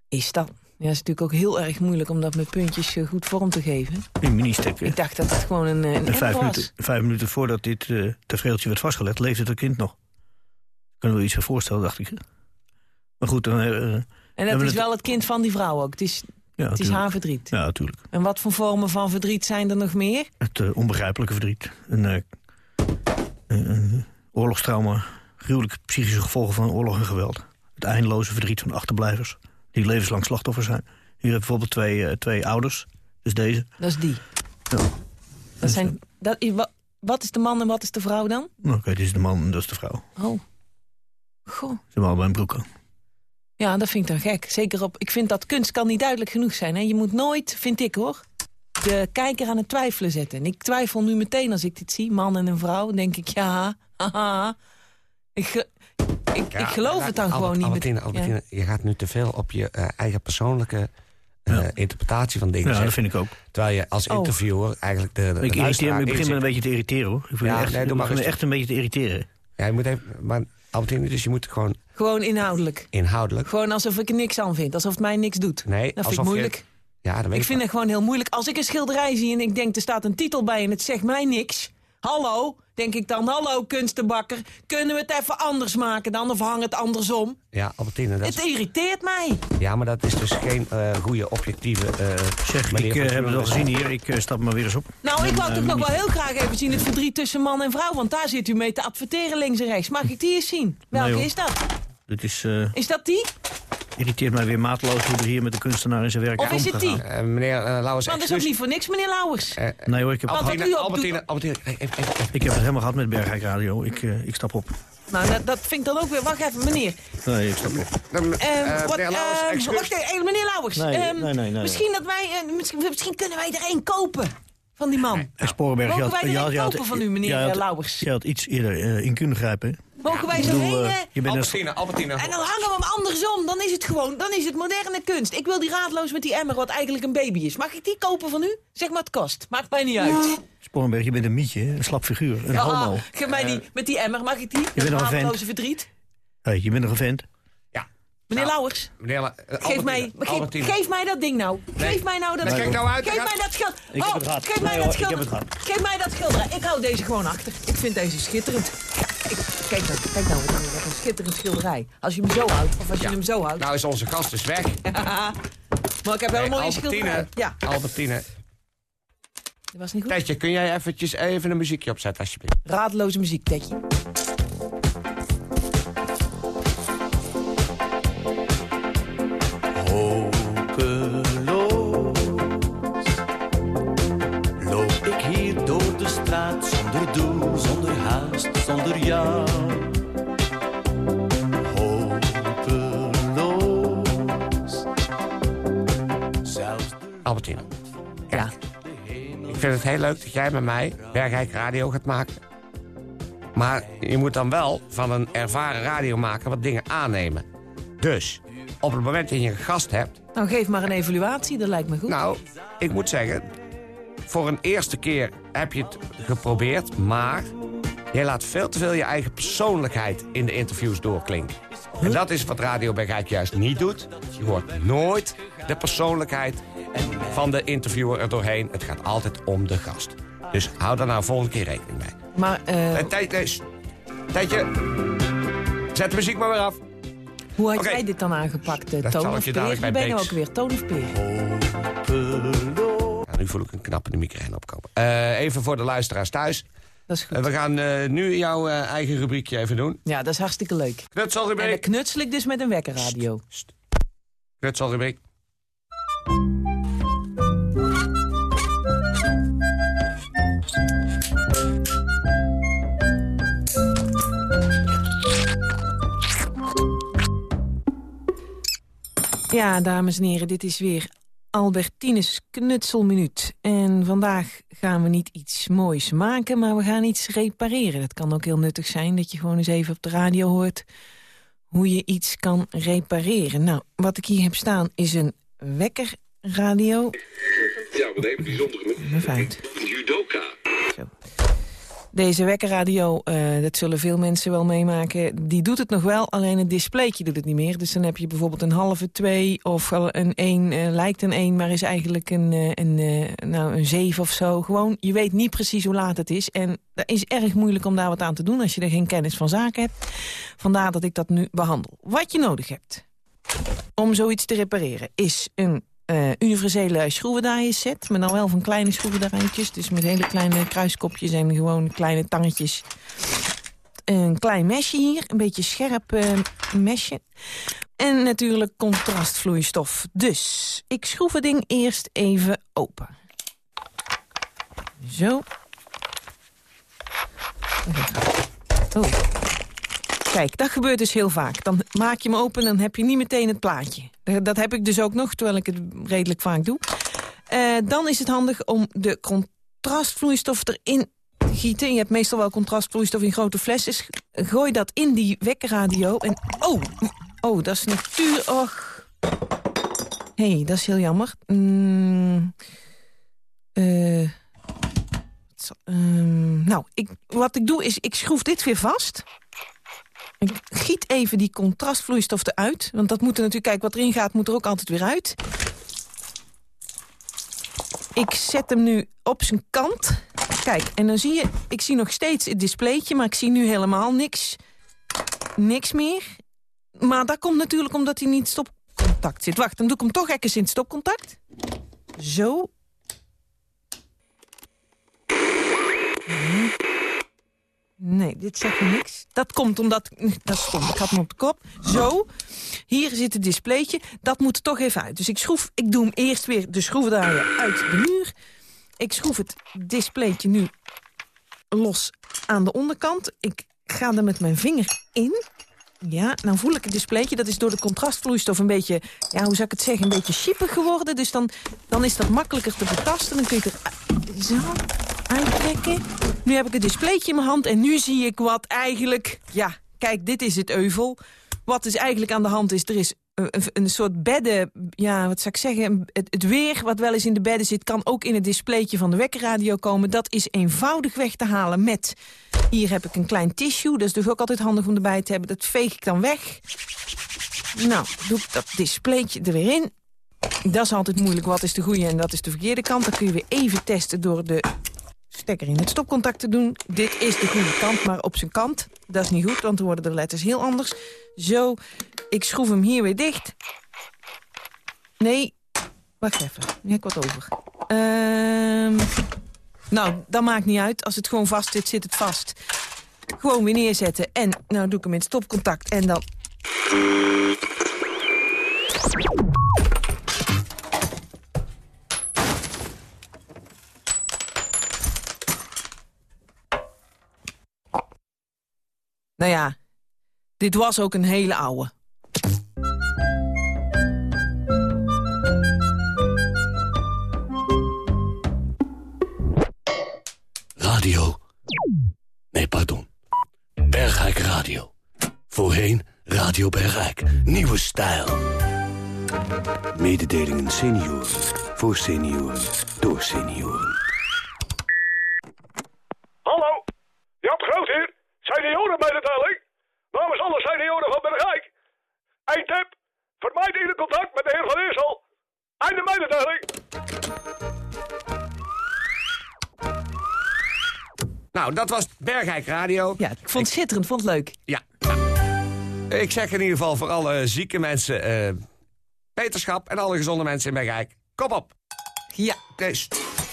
Is dat? Ja, is natuurlijk ook heel erg moeilijk om dat met puntjes eh, goed vorm te geven. Een mini-stek. hè. Ik dacht dat het gewoon een, eh, een En emmer vijf minuten, vijf minuten voordat dit uh, tafereeltje werd vastgelegd, leefde het kind nog. Er wel iets voorstellen, dacht ik. Maar goed, dan... eh, En dat is het- wel het kind van die vrouw ook. Het is, Ja, het is haar verdriet. Ja, natuurlijk. En wat voor vormen van verdriet zijn er nog meer? Het eh, onbegrijpelijke verdriet. Een, eh, een- oorlogstrauma. Gruwelijke psychische gevolgen van oorlog en geweld. Het eindeloze verdriet van achterblijvers. Die levenslang slachtoffer zijn. Hier heb je bijvoorbeeld twee, eh, twee ouders. Dus deze. Dat is die. Ja. Dat zijn, dat, is- wa- wat is de man en wat is de vrouw dan? Nou, Oké, dit is de man en dat is de vrouw. Oh. Goh. Ze hebben allebei een broek aan. Ja, dat vind ik dan gek. Zeker op. Ik vind dat kunst kan niet duidelijk genoeg zijn. Hè? Je moet nooit, vind ik hoor, de kijker aan het twijfelen zetten. En ik twijfel nu meteen als ik dit zie, man en een vrouw. Denk ik, ja, (laughs) haha. Ik, ik, Ja, ik geloof maar het dan Albert- gewoon niet. Albertine, je gaat nu te veel op je eh, eigen persoonlijke eh, interpretatie van dingen Ja, dat vind ik ook. Terwijl je als Oh. interviewer eigenlijk de, de Ik, irriteer ik begin me een beetje te irriteren hoor. Ik, Ja, me echt, nee, doe ik maar begin me echt een beetje te irriteren. Ja, je moet even... Maar Albertine, dus je moet gewoon Gewoon inhoudelijk. inhoudelijk... Gewoon alsof ik er niks aan vind. Alsof het mij niks doet. Nee, dat vind ik je- moeilijk. Ja, dat weet Ik vind het gewoon heel moeilijk. Als ik een schilderij zie en ik denk, er staat een titel bij en het zegt mij niks. Hallo, denk ik dan. Hallo, kunstenbakker. Kunnen we het even anders maken dan? Of hang het andersom? Ja, Albertine, dat is, Het irriteert mij. ja, maar dat is dus geen eh, goede objectieve eh Zeg, manier ik eh, heb het al gezien hier. Ik stap maar weer eens op. Nou, ik wou toch nog wel heel graag even zien het verdriet tussen man en vrouw. Want daar zit u mee te adverteren links en rechts. Mag ik die eens zien? Welke Nee, hoor. is dat? Dit is, eh, Is dat die? Irriteert mij weer mateloos hoe er hier met de kunstenaar in zijn werk Of is het die? Eh, meneer eh Lauwers, Want dat is ook niet voor niks, meneer Lauwers. Eh, Nee hoor, ik heb, Albertine, op Albertine, Albertine, ik heb het helemaal gehad met Bergrijk Radio. Ik, eh, ik stap op. Nou, dat, dat vind ik dan ook weer... Wacht even, meneer. Nee, ik stap op. Eh, Ehm, wat, meneer Lauwers, ehm, excuus. wacht even, meneer Lauwers. Nee, ehm, nee, nee, nee, nee. misschien, dat wij, eh, misschien, misschien kunnen wij er één kopen van die man. En Sporenberg, Mogen wij er had- kopen van u, meneer, eh, Lauwers? Je had iets eerder eh, in kunnen grijpen. Mogen wij zo bedoel, heen... eh, je bent een, Albertine, Albertine. en dan hangen we hem andersom. Dan is het gewoon, dan is het moderne kunst. Ik wil die raadloos met die emmer, wat eigenlijk een baby is. Mag ik die kopen van u? Zeg maar het kost. Maakt mij niet uit. Sporenberg, je bent een mietje, een slap figuur, een Ja, homo. geef mij die, met die emmer, mag ik die? bent nog een vent. raadloze verdriet. Hey, je bent nog een vent. Ja. Meneer Nou, Lauwers, Meneer La- eh, geef mij, geef, mij dat ding nou. Geef mij nou dat Nee, kijk nou uit, Geef mij dat schilderij. Ik heb het gehad. Geef mij Nee, dat het Geef mij dat schilderij. Ik hou deze gewoon achter. Ik vind deze schitterend. Ja, ik, kijk nou, kijk nou, wat een, wat een schitterend schilderij. Als je hem zo houdt, of als je hem zo houdt. Nou is onze gast dus weg. (laughs) maar ik heb wel een mooie schilderij. Albertine, Ja, Albertine. dat was niet goed. Tetje, kun jij eventjes even een muziekje opzetten, alsjeblieft? Raadloze muziek, Tetje. Albertine. Ja. Ik vind het heel leuk dat jij met mij Bergrijk Radio gaat maken. Maar je moet dan wel van een ervaren radiomaker wat dingen aannemen. Dus, op het moment dat je een gast hebt... Nou, geef maar een evaluatie, dat lijkt me goed. Nou, ik moet zeggen... voor een eerste keer heb je het geprobeerd, maar... je laat veel te veel je eigen persoonlijkheid in de interviews doorklinken. En dat is wat Radio Bergrijk juist niet doet. Je hoort nooit de persoonlijkheid van de interviewer er doorheen. Het gaat altijd om de gast. Dus hou daar nou volgende keer rekening mee. Maar eh, Eh, Tijd, nee, sst. Tijdje. Zet de muziek maar weer af. hoe had jij dit dan aangepakt, Dat Toon of je Peer? bij ben je Beeks- ook weer, Toon of Peer? Ja, nu voel ik een knap in de microfoon opkomen. Eh, even voor de luisteraars thuis. Dat is goed. We gaan nu jouw eigen rubriekje even doen. Ja, dat is hartstikke leuk. En dan Knutselrubriek. knutsel ik dus met een wekkerradio. Knutselrubriek. Ja, dames en heren, dit is weer Albertines knutselminuut. En vandaag gaan we niet iets moois maken, maar we gaan iets repareren. Dat kan ook heel nuttig zijn, dat je gewoon eens even op de radio hoort... hoe je iets kan repareren. Nou, wat ik hier heb staan is een wekkerradio. Ja, wat een bijzondere... Fijn. Judoka. Deze wekkerradio, uh, dat zullen veel mensen wel meemaken... die doet het nog wel, alleen het displaytje doet het niet meer. Dus dan heb je bijvoorbeeld een halve twee of een één, uh, lijkt een één... maar is eigenlijk een, uh, een, nou, een zeven of zo. Gewoon, je weet niet precies hoe laat het is. En dat is erg moeilijk om daar wat aan te doen... als je er geen kennis van zaken hebt. Vandaar dat ik dat nu behandel. Wat je nodig hebt om zoiets te repareren... is een uh, universele schroevendraaierset. Maar dan wel van kleine schroevendraaiertjes. Dus met hele kleine kruiskopjes en gewoon kleine tangetjes. Een klein mesje hier. Een beetje scherp uh, mesje. En natuurlijk contrastvloeistof. Dus ik schroef het ding eerst even open. Zo. Oh. Kijk, dat gebeurt dus heel vaak. Dan maak je hem open en dan heb je niet meteen het plaatje. Dat heb ik dus ook nog, terwijl ik het redelijk vaak doe. Uh, dan is het handig om de contrastvloeistof erin te gieten. Je hebt meestal wel contrastvloeistof in grote flessen. Gooi dat in die wekkerradio en... Oh, oh dat is natuurlijk... Och. Hé, hey, dat is heel jammer. Mm, uh, um, nou, ik, wat ik doe is, ik schroef dit weer vast... Giet even die contrastvloeistof eruit. Want dat moet er natuurlijk, kijk, wat erin gaat, moet er ook altijd weer uit. Ik zet hem nu op zijn kant. Kijk, en dan zie je, ik zie nog steeds het displaytje, maar ik zie nu helemaal niks. Niks meer. Maar dat komt natuurlijk omdat hij niet stopcontact zit. Wacht, dan doe ik hem toch even in stopcontact. Zo. Nee, dit zegt niks. Dat komt omdat... (laughs) Dat stond, ik had hem op de kop. Zo. Hier zit het displaytje. Dat moet er toch even uit. Dus ik schroef... Ik doe hem eerst weer de schroevendraaier uit de muur. Ik schroef het displaytje nu los aan de onderkant. Ik ga er met mijn vinger in. Ja, nou voel ik het displaytje. Dat is door de contrastvloeistof een beetje, ja, hoe zou ik het zeggen, een beetje chippig geworden. Dus dan, dan is dat makkelijker te betasten. Dan kun je het er zo uittrekken. Nu heb ik het displaytje in mijn hand en nu zie ik wat eigenlijk... Ja, kijk, dit is het euvel. Wat dus eigenlijk aan de hand is, er is een, soort bedden... Ja, wat zou ik zeggen? Het, het, weer wat wel eens in de bedden zit... kan ook in het displaytje van de wekkerradio komen. Dat is eenvoudig weg te halen met... Hier heb ik een klein tissue, dat is dus ook altijd handig om erbij te hebben. Dat veeg ik dan weg. Nou, doe ik dat displaytje er weer in. Dat is altijd moeilijk. Wat is de goede en wat is de verkeerde kant? Dan kun je weer even testen door de stekker in het stopcontact te doen. Dit is de goede kant, maar op zijn kant. Dat is niet goed, want dan worden de letters heel anders. Zo, ik schroef hem hier weer dicht. Nee, wacht even. Nu heb ik wat over. Ehm... Nou, dat maakt niet uit. Als het gewoon vast zit, zit het vast. Gewoon weer neerzetten. En nou doe ik hem in stopcontact. En dan... Nou ja, dit was ook een hele oude. Radio. Nee, pardon. Bergijk Radio. Voorheen Radio Bergijk. Nieuwe stijl. Mededelingen senioren. Voor senioren. Door senioren. Hallo. Jan Groot hier. Seniorenmededeling. Namens alle senioren van Bergijk. Eindtip. Vermijd ieder contact met de heer Van Eersel. Einde mededeling. Nou, dat was Bergijk Radio. Ja, ik vond het schitterend, vond het leuk. Ja. Nou, ik zeg in ieder geval voor alle zieke mensen... Uh, beterschap en alle gezonde mensen in Bergijk. Kom op. Ja. Test.